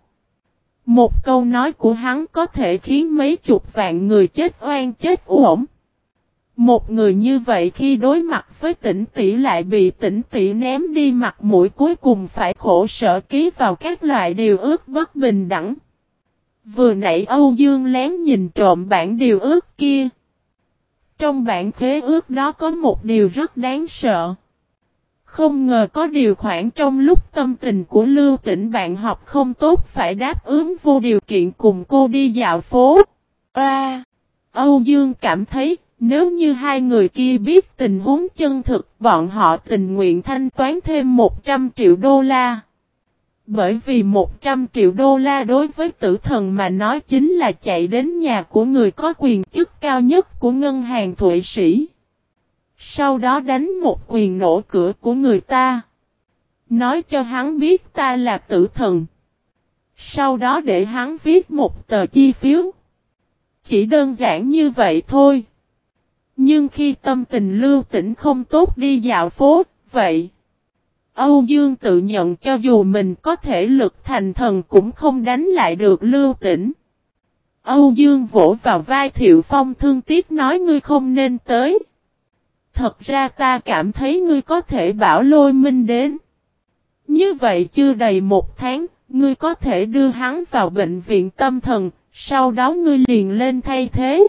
Một câu nói của hắn có thể khiến mấy chục vạn người chết oan chết uổng. Một người như vậy khi đối mặt với tỉnh tỷ lại bị tỉnh tỷ ném đi mặt mũi cuối cùng phải khổ sở ký vào các loại điều ước bất bình đẳng. Vừa nãy Âu Dương lén nhìn trộm bản điều ước kia. Trong bản khế ước đó có một điều rất đáng sợ. Không ngờ có điều khoản trong lúc tâm tình của Lưu Tĩnh bạn học không tốt phải đáp ứng vô điều kiện cùng cô đi dạo phố. À, Âu Dương cảm thấy Nếu như hai người kia biết tình huống chân thực, bọn họ tình nguyện thanh toán thêm 100 triệu đô la. Bởi vì 100 triệu đô la đối với tử thần mà nói chính là chạy đến nhà của người có quyền chức cao nhất của ngân hàng Thụy Sĩ. Sau đó đánh một quyền nổ cửa của người ta. Nói cho hắn biết ta là tử thần. Sau đó để hắn viết một tờ chi phiếu. Chỉ đơn giản như vậy thôi. Nhưng khi tâm tình lưu tỉnh không tốt đi dạo phố, vậy. Âu Dương tự nhận cho dù mình có thể lực thành thần cũng không đánh lại được lưu tỉnh. Âu Dương vỗ vào vai Thiệu Phong thương tiếc nói ngươi không nên tới. Thật ra ta cảm thấy ngươi có thể bảo lôi minh đến. Như vậy chưa đầy một tháng, ngươi có thể đưa hắn vào bệnh viện tâm thần, sau đó ngươi liền lên thay thế.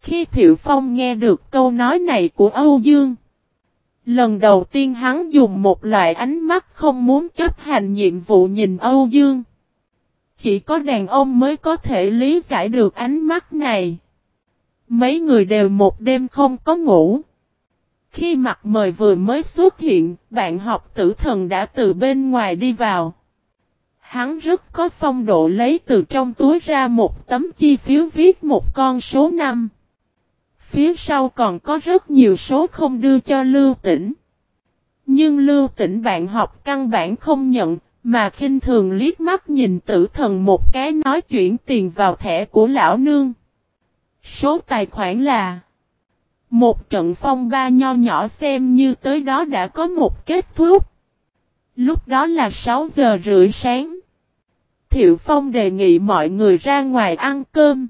Khi Thiệu Phong nghe được câu nói này của Âu Dương, lần đầu tiên hắn dùng một loại ánh mắt không muốn chấp hành nhiệm vụ nhìn Âu Dương. Chỉ có đàn ông mới có thể lý giải được ánh mắt này. Mấy người đều một đêm không có ngủ. Khi mặt mời vừa mới xuất hiện, bạn học tử thần đã từ bên ngoài đi vào. Hắn rất có phong độ lấy từ trong túi ra một tấm chi phiếu viết một con số 5. Phía sau còn có rất nhiều số không đưa cho Lưu Tĩnh. Nhưng Lưu Tĩnh bạn học căn bản không nhận, mà khinh thường liếc mắt nhìn tử thần một cái nói chuyển tiền vào thẻ của lão nương. Số tài khoản là Một trận phong ba nho nhỏ xem như tới đó đã có một kết thúc. Lúc đó là 6 giờ rưỡi sáng. Thiệu Phong đề nghị mọi người ra ngoài ăn cơm.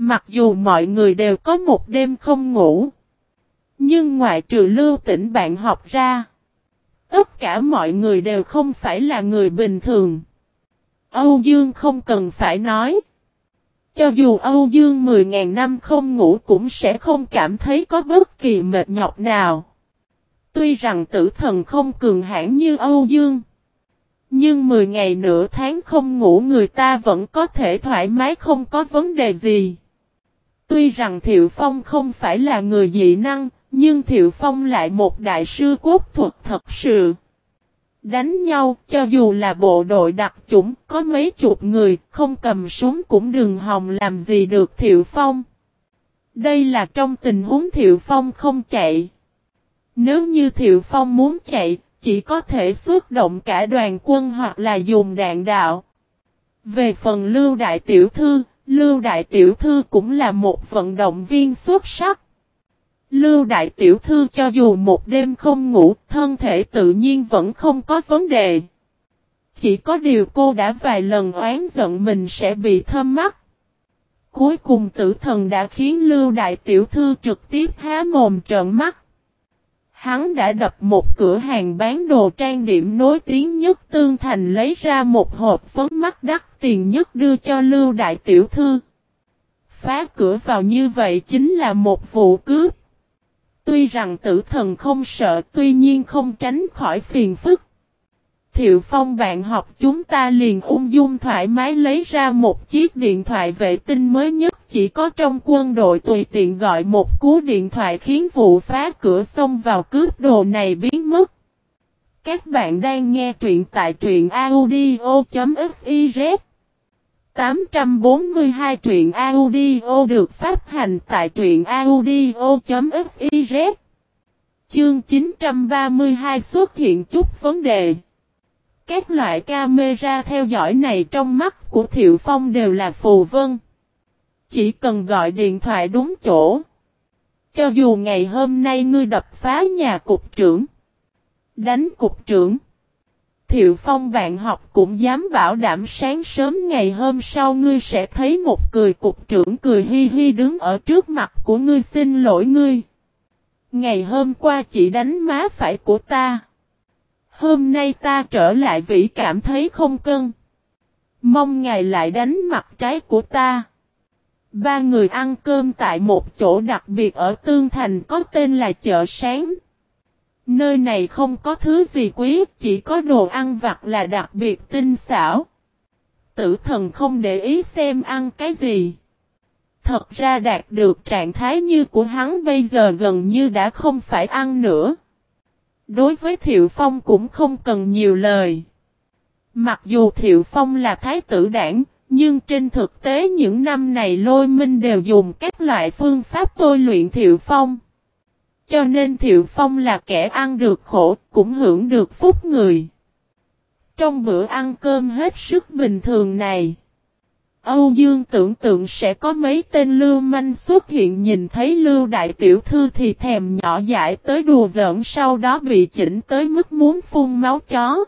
Mặc dù mọi người đều có một đêm không ngủ. Nhưng ngoại trừ lưu tỉnh bạn học ra. Tất cả mọi người đều không phải là người bình thường. Âu Dương không cần phải nói. Cho dù Âu Dương 10.000 năm không ngủ cũng sẽ không cảm thấy có bất kỳ mệt nhọc nào. Tuy rằng tử thần không cường hãn như Âu Dương. Nhưng 10 ngày nửa tháng không ngủ người ta vẫn có thể thoải mái không có vấn đề gì. Tuy rằng Thiệu Phong không phải là người dị năng, nhưng Thiệu Phong lại một đại sư quốc thuật thật sự. Đánh nhau, cho dù là bộ đội đặc chủng, có mấy chục người, không cầm súng cũng đừng hòng làm gì được Thiệu Phong. Đây là trong tình huống Thiệu Phong không chạy. Nếu như Thiệu Phong muốn chạy, chỉ có thể xuất động cả đoàn quân hoặc là dùng đạn đạo. Về phần Lưu Đại Tiểu Thư, Lưu Đại Tiểu Thư cũng là một vận động viên xuất sắc. Lưu Đại Tiểu Thư cho dù một đêm không ngủ, thân thể tự nhiên vẫn không có vấn đề. Chỉ có điều cô đã vài lần oán giận mình sẽ bị thâm mắt. Cuối cùng tử thần đã khiến Lưu Đại Tiểu Thư trực tiếp há mồm trợn mắt. Hắn đã đập một cửa hàng bán đồ trang điểm nổi tiếng nhất Tương Thành lấy ra một hộp phấn mắt đắt tiền nhất đưa cho Lưu Đại Tiểu Thư. Phá cửa vào như vậy chính là một vụ cướp. Tuy rằng tử thần không sợ, tuy nhiên không tránh khỏi phiền phức. Thiệu Phong bạn học, chúng ta liền ung dung thoải mái lấy ra một chiếc điện thoại vệ tinh mới nhất chỉ có trong quân đội tùy tiện gọi một cú điện thoại khiến vụ phá cửa xông vào cướp đồ này biến mất. Các bạn đang nghe truyện tại truyện audio.fiz 842 truyện audio được phát hành tại truyện audio.fiz Chương 932 xuất hiện chút vấn đề. Các loại camera theo dõi này trong mắt của Thiệu Phong đều là phù vân. Chỉ cần gọi điện thoại đúng chỗ. Cho dù ngày hôm nay ngươi đập phá nhà cục trưởng. Đánh cục trưởng. Thiệu Phong bạn học cũng dám bảo đảm sáng sớm ngày hôm sau ngươi sẽ thấy một cười cục trưởng cười hi hi đứng ở trước mặt của ngươi xin lỗi ngươi. Ngày hôm qua chỉ đánh má phải của ta. Hôm nay ta trở lại vĩ cảm thấy không cân. Mong ngài lại đánh mặt trái của ta. Ba người ăn cơm tại một chỗ đặc biệt ở Tương Thành có tên là chợ sáng. Nơi này không có thứ gì quý, chỉ có đồ ăn vặt là đặc biệt tinh xảo. Tử thần không để ý xem ăn cái gì. Thật ra đạt được trạng thái như của hắn bây giờ gần như đã không phải ăn nữa. Đối với Thiệu Phong cũng không cần nhiều lời. Mặc dù Thiệu Phong là thái tử đảng, nhưng trên thực tế những năm này lôi minh đều dùng các loại phương pháp tôi luyện Thiệu Phong. Cho nên Thiệu Phong là kẻ ăn được khổ, cũng hưởng được phúc người. Trong bữa ăn cơm hết sức bình thường này, Âu Dương tưởng tượng sẽ có mấy tên lưu manh xuất hiện nhìn thấy lưu đại tiểu thư thì thèm nhỏ dại tới đùa giỡn sau đó bị chỉnh tới mức muốn phun máu chó.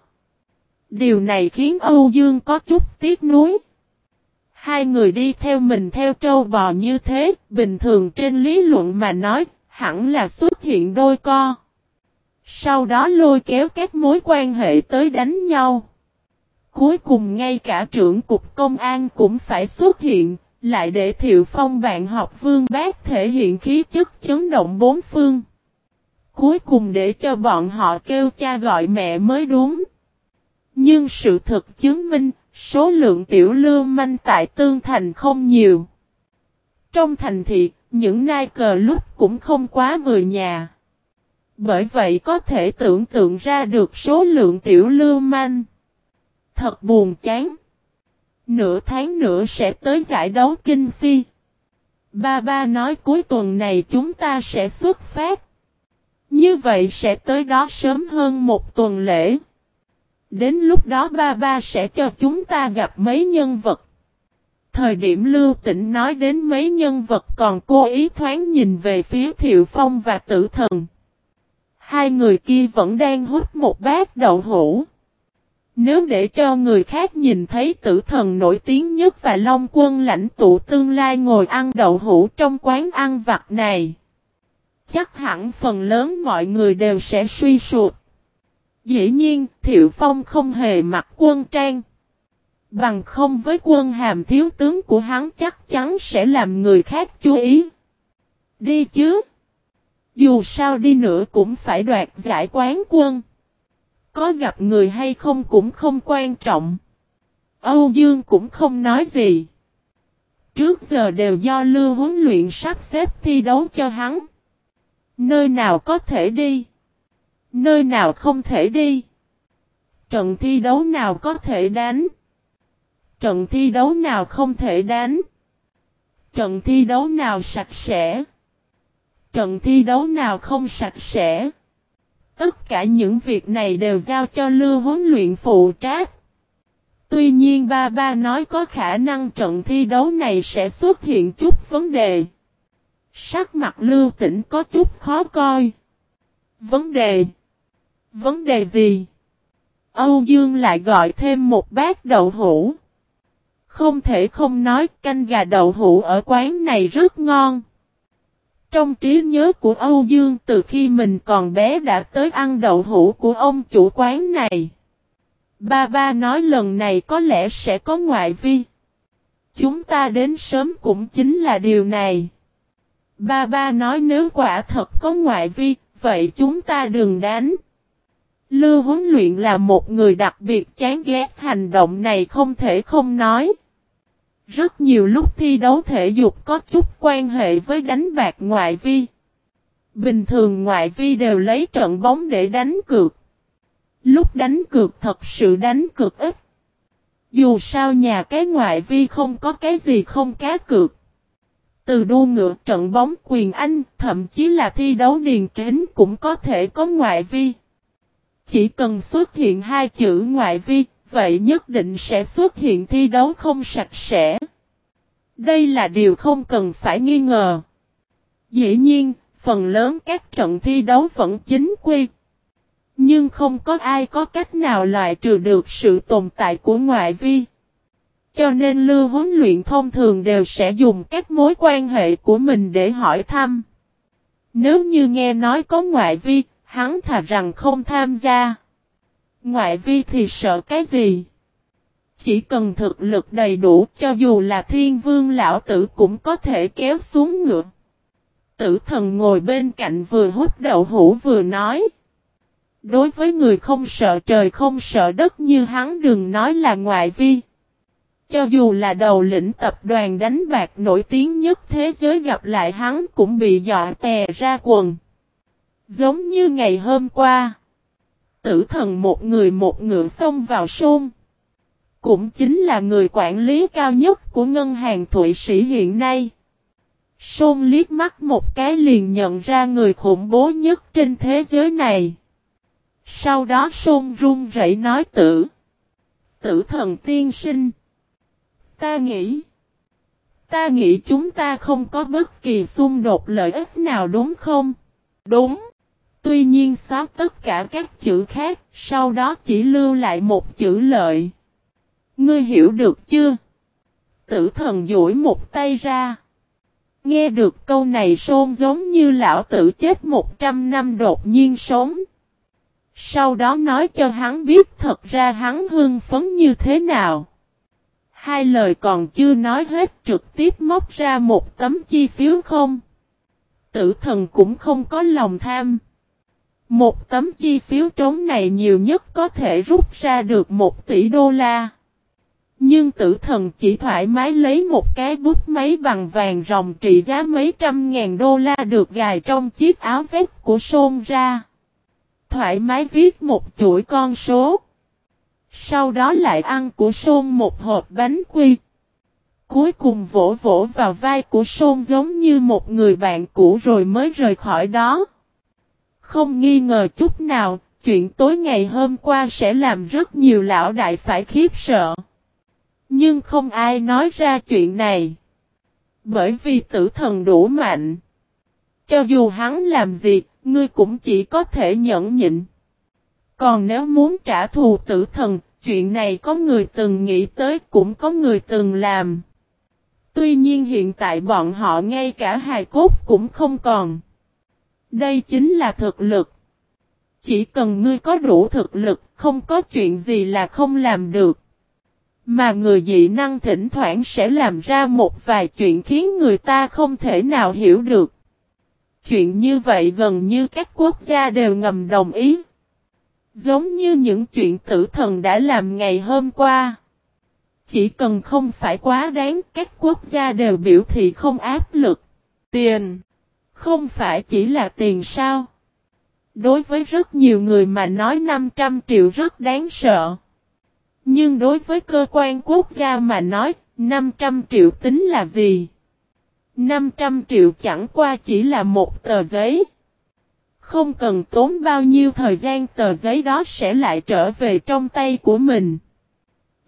Điều này khiến Âu Dương có chút tiếc nuối. Hai người đi theo mình theo trâu bò như thế, bình thường trên lý luận mà nói, hẳn là xuất hiện đôi co. Sau đó lôi kéo các mối quan hệ tới đánh nhau. Cuối cùng ngay cả trưởng cục công an cũng phải xuất hiện, lại để thiệu phong bạn học vương bác thể hiện khí chất chấn động bốn phương. Cuối cùng để cho bọn họ kêu cha gọi mẹ mới đúng. Nhưng sự thật chứng minh, số lượng tiểu lưu manh tại Tương Thành không nhiều. Trong thành thị, những nai cờ lúc cũng không quá 10 nhà. Bởi vậy có thể tưởng tượng ra được số lượng tiểu lưu manh. Thật buồn chán. Nửa tháng nữa sẽ tới giải đấu kinh si. Ba ba nói cuối tuần này chúng ta sẽ xuất phát. Như vậy sẽ tới đó sớm hơn một tuần lễ. Đến lúc đó ba ba sẽ cho chúng ta gặp mấy nhân vật. Thời điểm Lưu Tĩnh nói đến mấy nhân vật còn cố ý thoáng nhìn về phía Thiệu Phong và Tử Thần. Hai người kia vẫn đang hút một bát đậu hũ. Nếu để cho người khác nhìn thấy tử thần nổi tiếng nhất và Long quân lãnh tụ tương lai ngồi ăn đậu hũ trong quán ăn vặt này, chắc hẳn phần lớn mọi người đều sẽ suy sụp. Dĩ nhiên, Thiệu Phong không hề mặc quân trang. Bằng không với quân hàm thiếu tướng của hắn chắc chắn sẽ làm người khác chú ý. Đi chứ. Dù sao đi nữa cũng phải đoạt giải quán quân. Có gặp người hay không cũng không quan trọng. Âu Dương cũng không nói gì. Trước giờ đều do lưu huấn luyện sắp xếp thi đấu cho hắn. Nơi nào có thể đi. Nơi nào không thể đi. Trận thi đấu nào có thể đánh. Trận thi đấu nào không thể đánh. Trận thi đấu nào sạch sẽ. Trận thi đấu nào không sạch sẽ. Tất cả những việc này đều giao cho lưu huấn luyện phụ trách. Tuy nhiên ba ba nói có khả năng trận thi đấu này sẽ xuất hiện chút vấn đề. Sắc mặt lưu tỉnh có chút khó coi. Vấn đề? Vấn đề gì? Âu Dương lại gọi thêm một bát đậu hũ. Không thể không nói canh gà đậu hũ ở quán này rất ngon. Trong trí nhớ của Âu Dương từ khi mình còn bé đã tới ăn đậu hũ của ông chủ quán này. Ba ba nói lần này có lẽ sẽ có ngoại vi. Chúng ta đến sớm cũng chính là điều này. Ba ba nói nếu quả thật có ngoại vi, vậy chúng ta đừng đánh. Lưu huấn luyện là một người đặc biệt chán ghét hành động này không thể không nói. Rất nhiều lúc thi đấu thể dục có chút quan hệ với đánh bạc ngoại vi. Bình thường ngoại vi đều lấy trận bóng để đánh cược. Lúc đánh cược thật sự đánh cược ít. Dù sao nhà cái ngoại vi không có cái gì không cá cược. Từ đua ngựa trận bóng quyền Anh, thậm chí là thi đấu điền kính cũng có thể có ngoại vi. Chỉ cần xuất hiện hai chữ ngoại vi, vậy nhất định sẽ xuất hiện thi đấu không sạch sẽ. Đây là điều không cần phải nghi ngờ. Dĩ nhiên, phần lớn các trận thi đấu vẫn chính quy. Nhưng không có ai có cách nào loại trừ được sự tồn tại của ngoại vi. Cho nên lưu huấn luyện thông thường đều sẽ dùng các mối quan hệ của mình để hỏi thăm. Nếu như nghe nói có ngoại vi, hắn thà rằng không tham gia. Ngoại vi thì sợ cái gì? Chỉ cần thực lực đầy đủ cho dù là thiên vương lão tử cũng có thể kéo xuống ngựa. Tử thần ngồi bên cạnh vừa hút đậu hũ vừa nói. Đối với người không sợ trời không sợ đất như hắn đừng nói là ngoại vi. Cho dù là đầu lĩnh tập đoàn đánh bạc nổi tiếng nhất thế giới gặp lại hắn cũng bị dọa tè ra quần. Giống như ngày hôm qua. Tử thần một người một ngựa xông vào sôn. Cũng chính là người quản lý cao nhất của ngân hàng Thụy Sĩ hiện nay. Sôn liếc mắt một cái liền nhận ra người khủng bố nhất trên thế giới này. Sau đó Sôn run rẩy nói tử. Tử thần tiên sinh. Ta nghĩ. Ta nghĩ chúng ta không có bất kỳ xung đột lợi ích nào đúng không? Đúng. Tuy nhiên xóa tất cả các chữ khác, sau đó chỉ lưu lại một chữ lợi. Ngươi hiểu được chưa? Tử thần duỗi một tay ra. Nghe được câu này sôn giống như lão tử chết một trăm năm đột nhiên sống. Sau đó nói cho hắn biết thật ra hắn hưng phấn như thế nào. Hai lời còn chưa nói hết trực tiếp móc ra một tấm chi phiếu không. Tử thần cũng không có lòng tham. Một tấm chi phiếu trống này nhiều nhất có thể rút ra được một tỷ đô la. Nhưng tử thần chỉ thoải mái lấy một cái bút máy bằng vàng ròng trị giá mấy trăm ngàn đô la được gài trong chiếc áo vest của Sôn ra. Thoải mái viết một chuỗi con số. Sau đó lại ăn của Sôn một hộp bánh quy. Cuối cùng vỗ vỗ vào vai của Sôn giống như một người bạn cũ rồi mới rời khỏi đó. Không nghi ngờ chút nào, chuyện tối ngày hôm qua sẽ làm rất nhiều lão đại phải khiếp sợ. Nhưng không ai nói ra chuyện này. Bởi vì tử thần đủ mạnh. Cho dù hắn làm gì, ngươi cũng chỉ có thể nhẫn nhịn. Còn nếu muốn trả thù tử thần, chuyện này có người từng nghĩ tới cũng có người từng làm. Tuy nhiên hiện tại bọn họ ngay cả hài cốt cũng không còn. Đây chính là thực lực. Chỉ cần ngươi có đủ thực lực, không có chuyện gì là không làm được. Mà người dị năng thỉnh thoảng sẽ làm ra một vài chuyện khiến người ta không thể nào hiểu được. Chuyện như vậy gần như các quốc gia đều ngầm đồng ý. Giống như những chuyện tử thần đã làm ngày hôm qua. Chỉ cần không phải quá đáng các quốc gia đều biểu thị không áp lực. Tiền. Không phải chỉ là tiền sao. Đối với rất nhiều người mà nói 500 triệu rất đáng sợ. Nhưng đối với cơ quan quốc gia mà nói, 500 triệu tính là gì? 500 triệu chẳng qua chỉ là một tờ giấy. Không cần tốn bao nhiêu thời gian tờ giấy đó sẽ lại trở về trong tay của mình.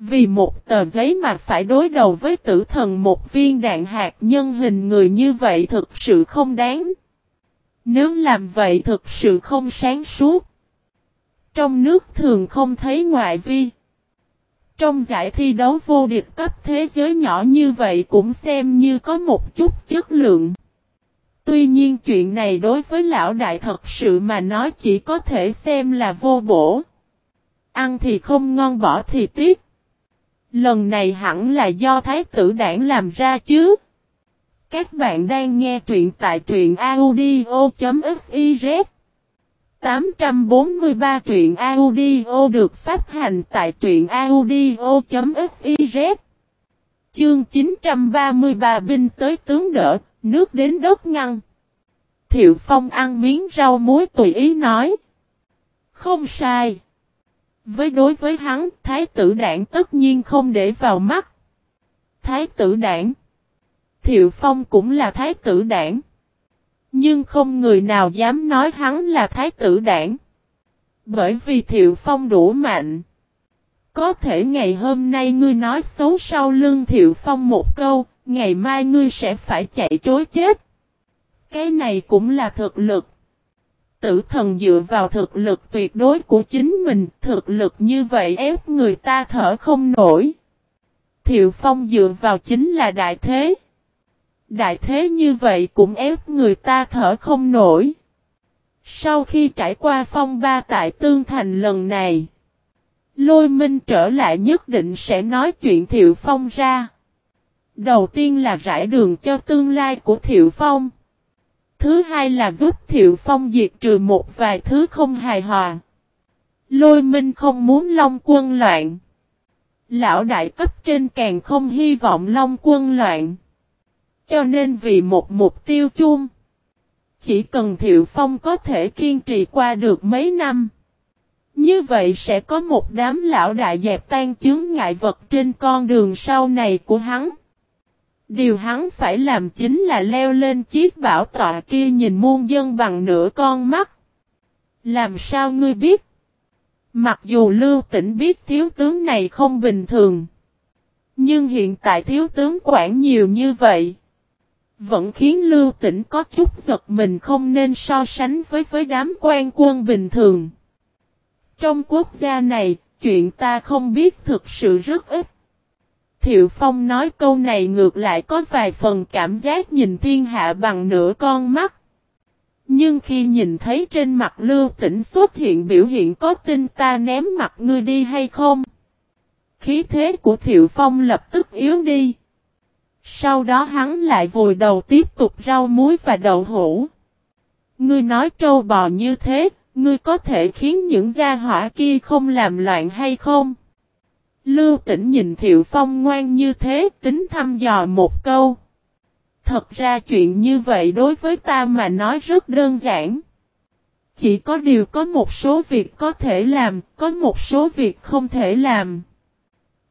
Vì một tờ giấy mà phải đối đầu với tử thần một viên đạn hạt nhân hình người như vậy thực sự không đáng. Nếu làm vậy thực sự không sáng suốt. Trong nước thường không thấy ngoại vi. Trong giải thi đấu vô địch cấp thế giới nhỏ như vậy cũng xem như có một chút chất lượng. Tuy nhiên chuyện này đối với lão đại thật sự mà nói chỉ có thể xem là vô bổ. Ăn thì không ngon, bỏ thì tiếc. Lần này hẳn là do thái tử đảng làm ra chứ. Các bạn đang nghe truyện tại truyện audio.fiz 843 truyện audio được phát hành tại truyện audio.fiz Chương 933 binh tới tướng đỡ, nước đến đất ngăn. Thiệu Phong ăn miếng rau muối tùy ý nói. Không sai. Với đối với hắn, thái tử đảng tất nhiên không để vào mắt. Thái tử đảng. Thiệu Phong cũng là thái tử đảng. Nhưng không người nào dám nói hắn là thái tử đảng. Bởi vì Thiệu Phong đủ mạnh. Có thể ngày hôm nay ngươi nói xấu sau lưng Thiệu Phong một câu, ngày mai ngươi sẽ phải chạy trối chết. Cái này cũng là thực lực. Tử thần dựa vào thực lực tuyệt đối của chính mình, thực lực như vậy ép người ta thở không nổi. Thiệu Phong dựa vào chính là đại thế. Đại thế như vậy cũng ép người ta thở không nổi. Sau khi trải qua phong ba tại Tương Thành lần này, Lôi Minh trở lại nhất định sẽ nói chuyện Thiệu Phong ra. Đầu tiên là rải đường cho tương lai của Thiệu Phong. Thứ hai là giúp Thiệu Phong diệt trừ một vài thứ không hài hòa. Lôi Minh không muốn Long quân loạn. Lão đại cấp trên càng không hy vọng Long quân loạn. Cho nên vì một mục tiêu chung. Chỉ cần Thiệu Phong có thể kiên trì qua được mấy năm. Như vậy sẽ có một đám lão đại dẹp tan chướng ngại vật trên con đường sau này của hắn. Điều hắn phải làm chính là leo lên chiếc bảo tọa kia nhìn muôn dân bằng nửa con mắt. Làm sao ngươi biết? Mặc dù Lưu Tĩnh biết thiếu tướng này không bình thường. Nhưng hiện tại thiếu tướng quản nhiều như vậy. Vẫn khiến Lưu Tĩnh có chút giật mình không nên so sánh với với đám quan quân bình thường. Trong quốc gia này, chuyện ta không biết thực sự rất ít. Thiệu Phong nói câu này ngược lại có vài phần cảm giác nhìn thiên hạ bằng nửa con mắt. Nhưng khi nhìn thấy trên mặt lưu tỉnh xuất hiện biểu hiện có tin ta ném mặt ngươi đi hay không? Khí thế của Thiệu Phong lập tức yếu đi. Sau đó hắn lại vùi đầu tiếp tục rau muối và đậu hũ. Ngươi nói trâu bò như thế, ngươi có thể khiến những gia hỏa kia không làm loạn hay không? Lưu tỉnh nhìn Thiệu Phong ngoan như thế tính thăm dò một câu. Thật ra chuyện như vậy đối với ta mà nói rất đơn giản. Chỉ có điều có một số việc có thể làm, có một số việc không thể làm.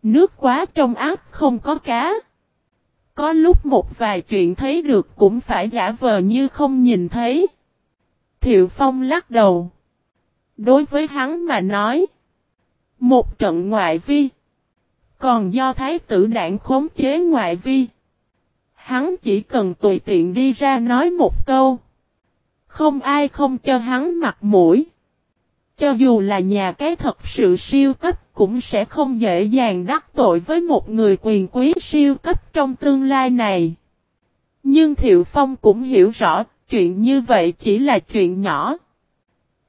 Nước quá trong áp không có cá. Có lúc một vài chuyện thấy được cũng phải giả vờ như không nhìn thấy. Thiệu Phong lắc đầu. Đối với hắn mà nói. Một trận ngoại vi. Còn do thái tử đảng khống chế ngoại vi. Hắn chỉ cần tùy tiện đi ra nói một câu. Không ai không cho hắn mặt mũi. Cho dù là nhà cái thật sự siêu cấp cũng sẽ không dễ dàng đắc tội với một người quyền quý siêu cấp trong tương lai này. Nhưng Thiệu Phong cũng hiểu rõ, chuyện như vậy chỉ là chuyện nhỏ.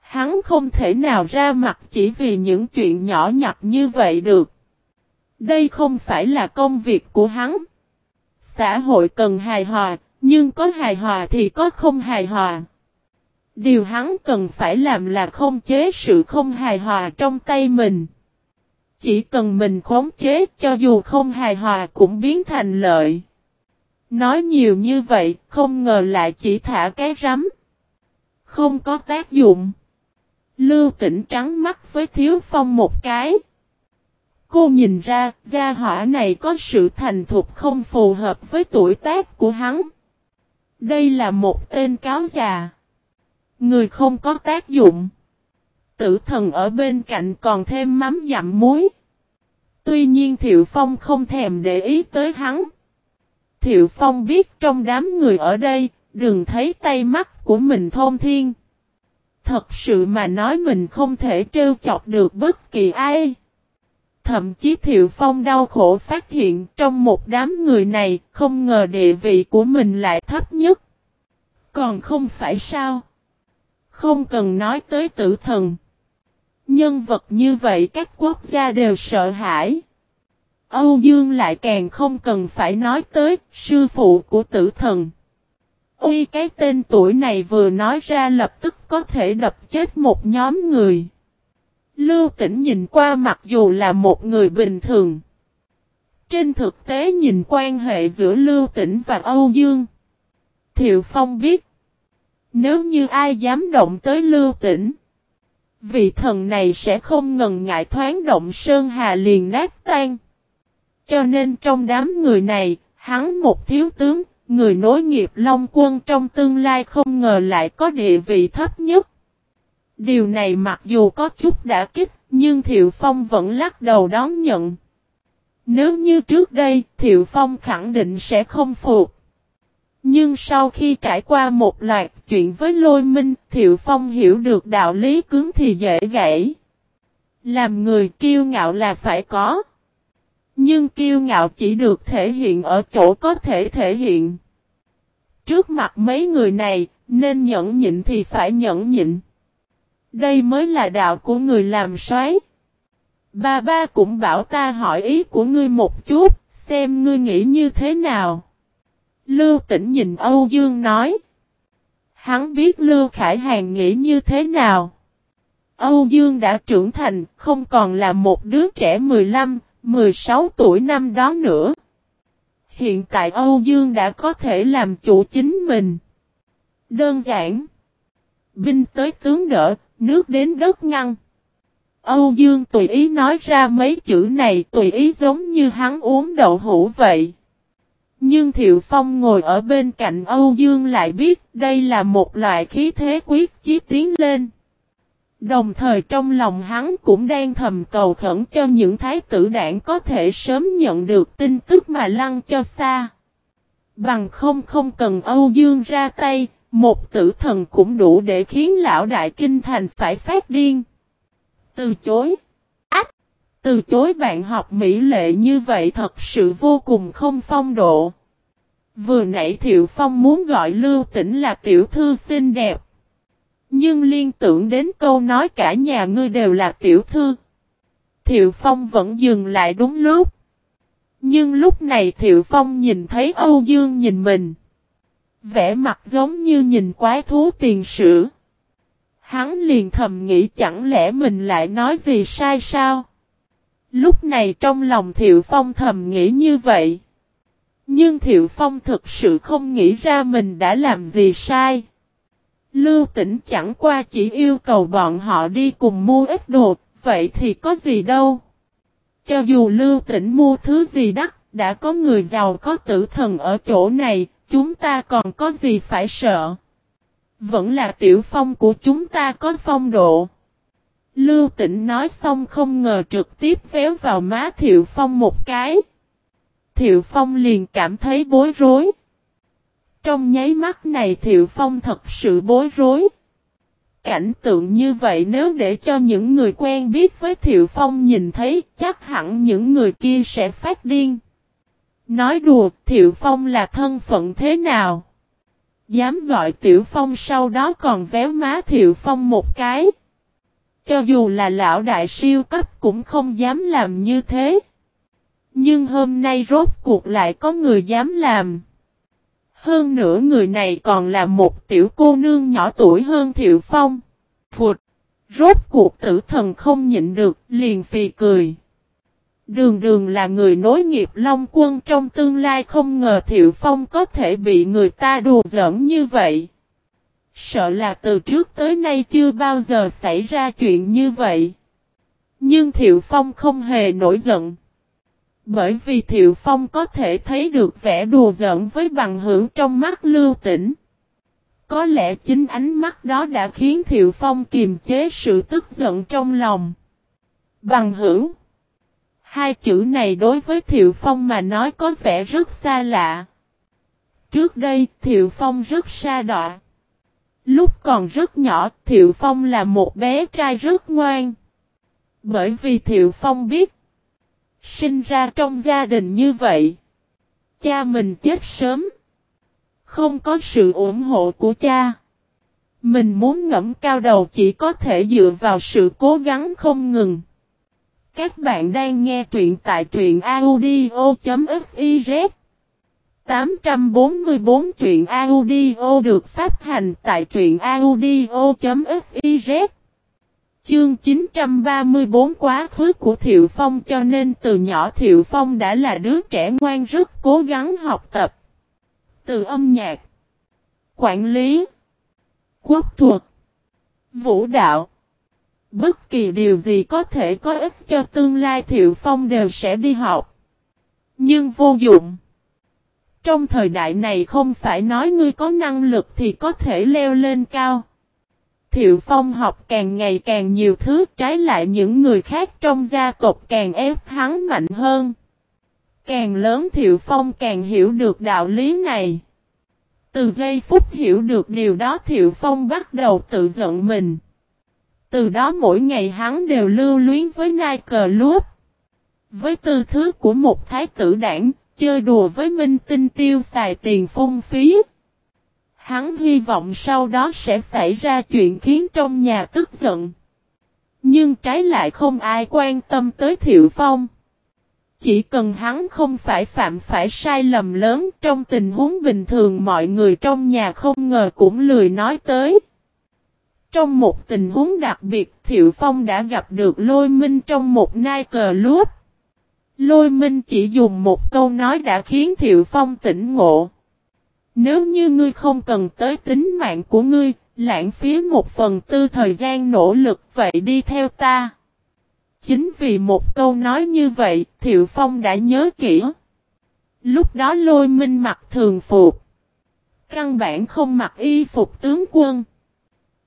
Hắn không thể nào ra mặt chỉ vì những chuyện nhỏ nhặt như vậy được. Đây không phải là công việc của hắn. Xã hội cần hài hòa, nhưng có hài hòa thì có không hài hòa. Điều hắn cần phải làm là không chế sự không hài hòa trong tay mình. Chỉ cần mình khống chế cho dù không hài hòa cũng biến thành lợi. Nói nhiều như vậy, không ngờ lại chỉ thả cái rắm. Không có tác dụng. Lưu tỉnh trắng mắt với Thiếu Phong một cái. Cô nhìn ra, gia hỏa này có sự thành thục không phù hợp với tuổi tác của hắn. Đây là một tên cáo già. Người không có tác dụng. Tử thần ở bên cạnh còn thêm mắm dặm muối. Tuy nhiên Thiệu Phong không thèm để ý tới hắn. Thiệu Phong biết trong đám người ở đây, đừng thấy tay mắt của mình thôn thiên. Thật sự mà nói mình không thể trêu chọc được bất kỳ ai. Thậm chí Thiệu Phong đau khổ phát hiện trong một đám người này không ngờ địa vị của mình lại thấp nhất. Còn không phải sao? Không cần nói tới tử thần. Nhân vật như vậy các quốc gia đều sợ hãi. Âu Dương lại càng không cần phải nói tới sư phụ của tử thần. Ui cái tên tuổi này vừa nói ra lập tức có thể đập chết một nhóm người. Lưu tỉnh nhìn qua mặc dù là một người bình thường. Trên thực tế nhìn quan hệ giữa Lưu tỉnh và Âu Dương. Thiệu Phong biết. Nếu như ai dám động tới Lưu tỉnh. Vị thần này sẽ không ngần ngại thoáng động Sơn Hà liền nát tan. Cho nên trong đám người này, hắn một thiếu tướng, người nối nghiệp Long Quân trong tương lai không ngờ lại có địa vị thấp nhất. Điều này mặc dù có chút đã kích, nhưng Thiệu Phong vẫn lắc đầu đón nhận. Nếu như trước đây, Thiệu Phong khẳng định sẽ không phục. Nhưng sau khi trải qua một loạt chuyện với Lôi Minh, Thiệu Phong hiểu được đạo lý cứng thì dễ gãy. Làm người kiêu ngạo là phải có. Nhưng kiêu ngạo chỉ được thể hiện ở chỗ có thể thể hiện. Trước mặt mấy người này, nên nhẫn nhịn thì phải nhẫn nhịn. Đây mới là đạo của người làm soái. Ba ba cũng bảo ta hỏi ý của ngươi một chút, xem ngươi nghĩ như thế nào. Lưu tỉnh nhìn Âu Dương nói. Hắn biết Lưu Khải Hàng nghĩ như thế nào. Âu Dương đã trưởng thành, không còn là một đứa trẻ 15, 16 tuổi năm đó nữa. Hiện tại Âu Dương đã có thể làm chủ chính mình. Đơn giản. Binh tới tướng đỡ, nước đến đất ngăn. Âu Dương tùy ý nói ra mấy chữ này tùy ý giống như hắn uống đậu hũ vậy. Nhưng Thiệu Phong ngồi ở bên cạnh Âu Dương lại biết đây là một loại khí thế quyết chí tiến lên. Đồng thời trong lòng hắn cũng đang thầm cầu khẩn cho những thái tử đảng có thể sớm nhận được tin tức mà lăng cho xa. Bằng không không cần Âu Dương ra tay, một tử thần cũng đủ để khiến lão đại kinh thành phải phát điên. Từ chối. Ách! Từ chối bạn học mỹ lệ như vậy thật sự vô cùng không phong độ. Vừa nãy Thiệu Phong muốn gọi Lưu Tĩnh là tiểu thư xinh đẹp. Nhưng liên tưởng đến câu nói cả nhà ngươi đều là tiểu thư. Thiệu Phong vẫn dừng lại đúng lúc. Nhưng lúc này Thiệu Phong nhìn thấy Âu Dương nhìn mình vẻ mặt giống như nhìn quái thú tiền sử. Hắn liền thầm nghĩ chẳng lẽ mình lại nói gì sai sao? Lúc này trong lòng Thiệu Phong thầm nghĩ như vậy. Nhưng Thiệu Phong thực sự không nghĩ ra mình đã làm gì sai. Lưu tỉnh chẳng qua chỉ yêu cầu bọn họ đi cùng mua ít đồ, vậy thì có gì đâu. Cho dù lưu tỉnh mua thứ gì đắt, đã có người giàu có tử thần ở chỗ này, chúng ta còn có gì phải sợ. Vẫn là tiểu phong của chúng ta có phong độ. Lưu tỉnh nói xong không ngờ trực tiếp véo vào má Thiệu Phong một cái. Thiệu Phong liền cảm thấy bối rối. Trong nháy mắt này Thiệu Phong thật sự bối rối. Cảnh tượng như vậy nếu để cho những người quen biết với Thiệu Phong nhìn thấy, chắc hẳn những người kia sẽ phát điên. Nói đùa Thiệu Phong là thân phận thế nào? Dám gọi Tiểu Phong sau đó còn véo má Thiệu Phong một cái. Cho dù là lão đại siêu cấp cũng không dám làm như thế. Nhưng hôm nay rốt cuộc lại có người dám làm. Hơn nữa người này còn là một tiểu cô nương nhỏ tuổi hơn Thiệu Phong. Phụt! Rốt cuộc tử thần không nhịn được, liền phì cười. Đường đường là người nối nghiệp Long Quân trong tương lai không ngờ Thiệu Phong có thể bị người ta đùa giỡn như vậy. Sợ là từ trước tới nay chưa bao giờ xảy ra chuyện như vậy. Nhưng Thiệu Phong không hề nổi giận. Bởi vì Thiệu Phong có thể thấy được vẻ đùa giỡn với bằng hưởng trong mắt lưu tĩnh. Có lẽ chính ánh mắt đó đã khiến Thiệu Phong kiềm chế sự tức giận trong lòng. Bằng hữu. Hai chữ này đối với Thiệu Phong mà nói có vẻ rất xa lạ. Trước đây, Thiệu Phong rất xa đọa. Lúc còn rất nhỏ, Thiệu Phong là một bé trai rất ngoan. Bởi vì Thiệu Phong biết, sinh ra trong gia đình như vậy, cha mình chết sớm. Không có sự ủng hộ của cha. Mình muốn ngẫm cao đầu chỉ có thể dựa vào sự cố gắng không ngừng. Các bạn đang nghe truyện tại truyện audio.fiz 844 truyện audio được phát hành tại truyện audio.fiz Chương 934 quá khứ của Thiệu Phong cho nên từ nhỏ Thiệu Phong đã là đứa trẻ ngoan rất cố gắng học tập. Từ âm nhạc, quản lý, quốc thuật, vũ đạo, Bất kỳ điều gì có thể có ích cho tương lai, Thiệu Phong đều sẽ đi học. Nhưng vô dụng. Trong thời đại này không phải nói ngươi có năng lực thì có thể leo lên cao. Thiệu Phong học càng ngày càng nhiều thứ, trái lại những người khác trong gia tộc càng ép hắn mạnh hơn. Càng lớn, Thiệu Phong càng hiểu được đạo lý này. Từ giây phút hiểu được điều đó, Thiệu Phong bắt đầu tự giận mình. Từ đó mỗi ngày hắn đều lưu luyến với nai cờ lúp. Với tư thứ của một thái tử đảng, chơi đùa với minh tinh tiêu xài tiền phung phí. Hắn hy vọng sau đó sẽ xảy ra chuyện khiến trong nhà tức giận. Nhưng trái lại không ai quan tâm tới Thiệu Phong. Chỉ cần hắn không phải phạm phải sai lầm lớn trong tình huống bình thường mọi người trong nhà không ngờ cũng lười nói tới. Trong một tình huống đặc biệt Thiệu Phong đã gặp được lôi minh trong một nai cờ lúp. Lôi minh chỉ dùng một câu nói đã khiến Thiệu Phong tỉnh ngộ. Nếu như ngươi không cần tới tính mạng của ngươi, lãng phí một phần tư thời gian nỗ lực vậy đi theo ta. Chính vì một câu nói như vậy, Thiệu Phong đã nhớ kỹ. Lúc đó lôi minh mặc thường phục. Căn bản không mặc y phục tướng quân.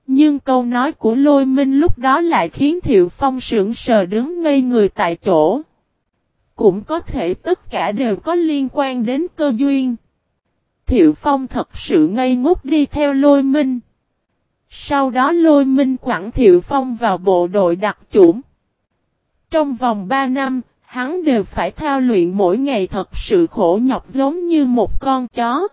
Nhưng câu nói của lôi minh lúc đó lại khiến Thiệu Phong sững sờ đứng ngây người tại chỗ. Cũng có thể tất cả đều có liên quan đến cơ duyên. Thiệu Phong thật sự ngây ngốc đi theo lôi minh. Sau đó lôi minh quẳng Thiệu Phong vào bộ đội đặc chủng. Trong vòng 3 năm, hắn đều phải thao luyện mỗi ngày thật sự khổ nhọc giống như một con chó.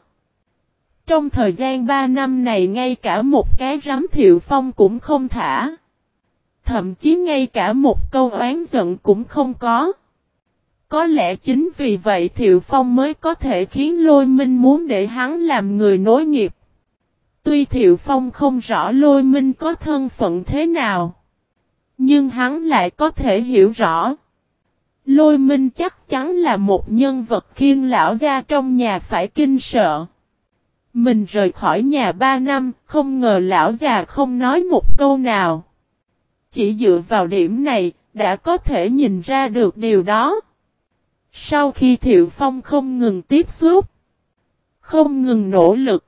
Trong thời gian 3 năm này ngay cả một cái rắm Thiệu Phong cũng không thả. Thậm chí ngay cả một câu oán giận cũng không có. Có lẽ chính vì vậy Thiệu Phong mới có thể khiến Lôi Minh muốn để hắn làm người nối nghiệp. Tuy Thiệu Phong không rõ Lôi Minh có thân phận thế nào. Nhưng hắn lại có thể hiểu rõ. Lôi Minh chắc chắn là một nhân vật khiên lão gia trong nhà phải kinh sợ. Mình rời khỏi nhà ba năm, không ngờ lão già không nói một câu nào. Chỉ dựa vào điểm này, đã có thể nhìn ra được điều đó. Sau khi Thiệu Phong không ngừng tiếp xúc, không ngừng nỗ lực,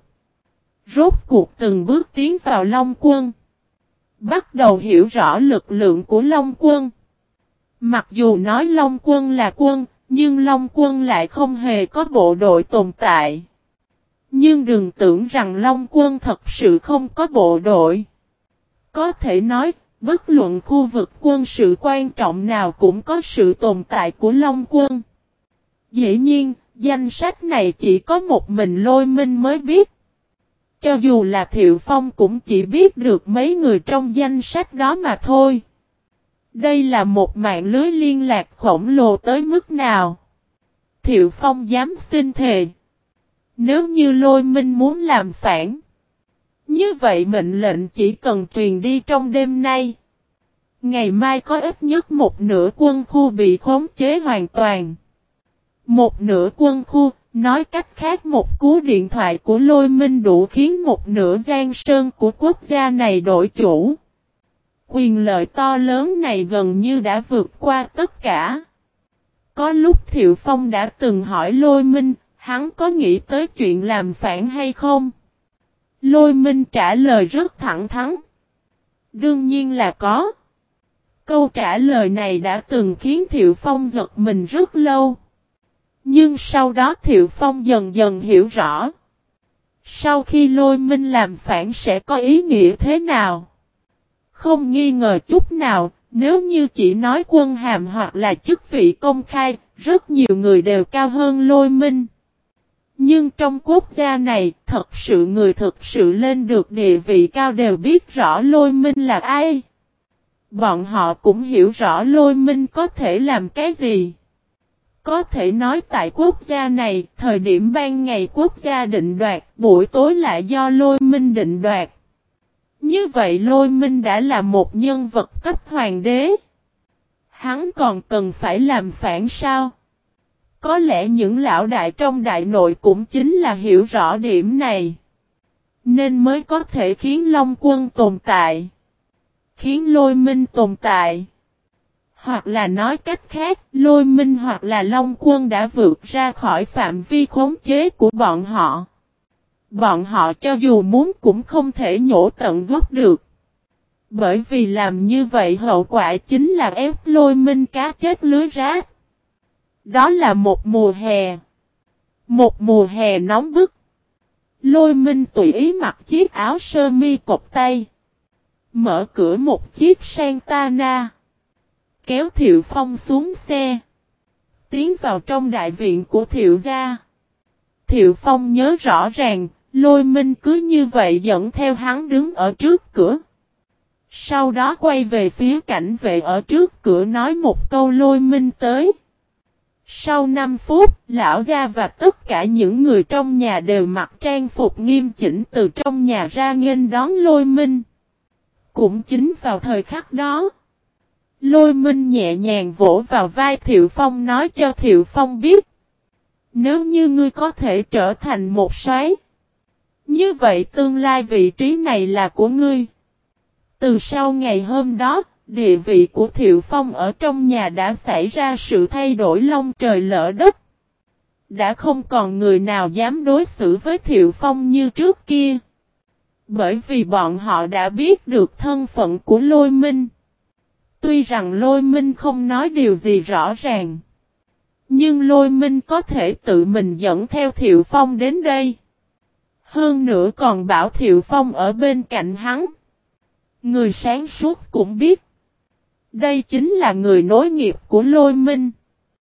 rốt cuộc từng bước tiến vào Long Quân, bắt đầu hiểu rõ lực lượng của Long Quân. Mặc dù nói Long Quân là quân, nhưng Long Quân lại không hề có bộ đội tồn tại. Nhưng đừng tưởng rằng Long Quân thật sự không có bộ đội. Có thể nói, bất luận khu vực quân sự quan trọng nào cũng có sự tồn tại của Long Quân. Dĩ nhiên, danh sách này chỉ có một mình lôi minh mới biết. Cho dù là Thiệu Phong cũng chỉ biết được mấy người trong danh sách đó mà thôi. Đây là một mạng lưới liên lạc khổng lồ tới mức nào. Thiệu Phong dám xin thề. Nếu như lôi minh muốn làm phản. Như vậy mệnh lệnh chỉ cần truyền đi trong đêm nay. Ngày mai có ít nhất một nửa quân khu bị khống chế hoàn toàn. Một nửa quân khu, nói cách khác một cú điện thoại của lôi minh đủ khiến một nửa giang sơn của quốc gia này đổi chủ. Quyền lợi to lớn này gần như đã vượt qua tất cả. Có lúc Thiệu Phong đã từng hỏi Lôi Minh, hắn có nghĩ tới chuyện làm phản hay không? Lôi Minh trả lời rất thẳng thắn. Đương nhiên là có. Câu trả lời này đã từng khiến Thiệu Phong giật mình rất lâu. Nhưng sau đó Thiệu Phong dần dần hiểu rõ. Sau khi lôi minh làm phản sẽ có ý nghĩa thế nào? Không nghi ngờ chút nào, nếu như chỉ nói quân hàm hoặc là chức vị công khai, rất nhiều người đều cao hơn lôi minh. Nhưng trong quốc gia này, thật sự người thực sự lên được địa vị cao đều biết rõ lôi minh là ai. Bọn họ cũng hiểu rõ lôi minh có thể làm cái gì. Có thể nói tại quốc gia này, thời điểm ban ngày quốc gia định đoạt, buổi tối lại do lôi minh định đoạt. Như vậy lôi minh đã là một nhân vật cấp hoàng đế. Hắn còn cần phải làm phản sao? Có lẽ những lão đại trong đại nội cũng chính là hiểu rõ điểm này. Nên mới có thể khiến Long quân tồn tại. Khiến lôi minh tồn tại. Hoặc là nói cách khác, lôi minh hoặc là Long quân đã vượt ra khỏi phạm vi khống chế của bọn họ. Bọn họ cho dù muốn cũng không thể nhổ tận gốc được. Bởi vì làm như vậy hậu quả chính là ép lôi minh cá chết lưới rác. Đó là một mùa hè. Một mùa hè nóng bức. Lôi minh tùy ý mặc chiếc áo sơ mi cột tay. Mở cửa một chiếc Santana. Kéo Thiệu Phong xuống xe. Tiến vào trong đại viện của Thiệu gia. Thiệu Phong nhớ rõ ràng, lôi minh cứ như vậy dẫn theo hắn đứng ở trước cửa. Sau đó quay về phía cảnh vệ ở trước cửa nói một câu lôi minh tới. Sau 5 phút, lão gia và tất cả những người trong nhà đều mặc trang phục nghiêm chỉnh từ trong nhà ra nghênh đón lôi minh. Cũng chính vào thời khắc đó, Lôi minh nhẹ nhàng vỗ vào vai Thiệu Phong nói cho Thiệu Phong biết. Nếu như ngươi có thể trở thành một xoáy. Như vậy tương lai vị trí này là của ngươi. Từ sau ngày hôm đó, địa vị của Thiệu Phong ở trong nhà đã xảy ra sự thay đổi long trời lỡ đất. Đã không còn người nào dám đối xử với Thiệu Phong như trước kia. Bởi vì bọn họ đã biết được thân phận của Lôi Minh. Tuy rằng Lôi Minh không nói điều gì rõ ràng. Nhưng Lôi Minh có thể tự mình dẫn theo Thiệu Phong đến đây. Hơn nữa còn bảo Thiệu Phong ở bên cạnh hắn. Người sáng suốt cũng biết. Đây chính là người nối nghiệp của Lôi Minh.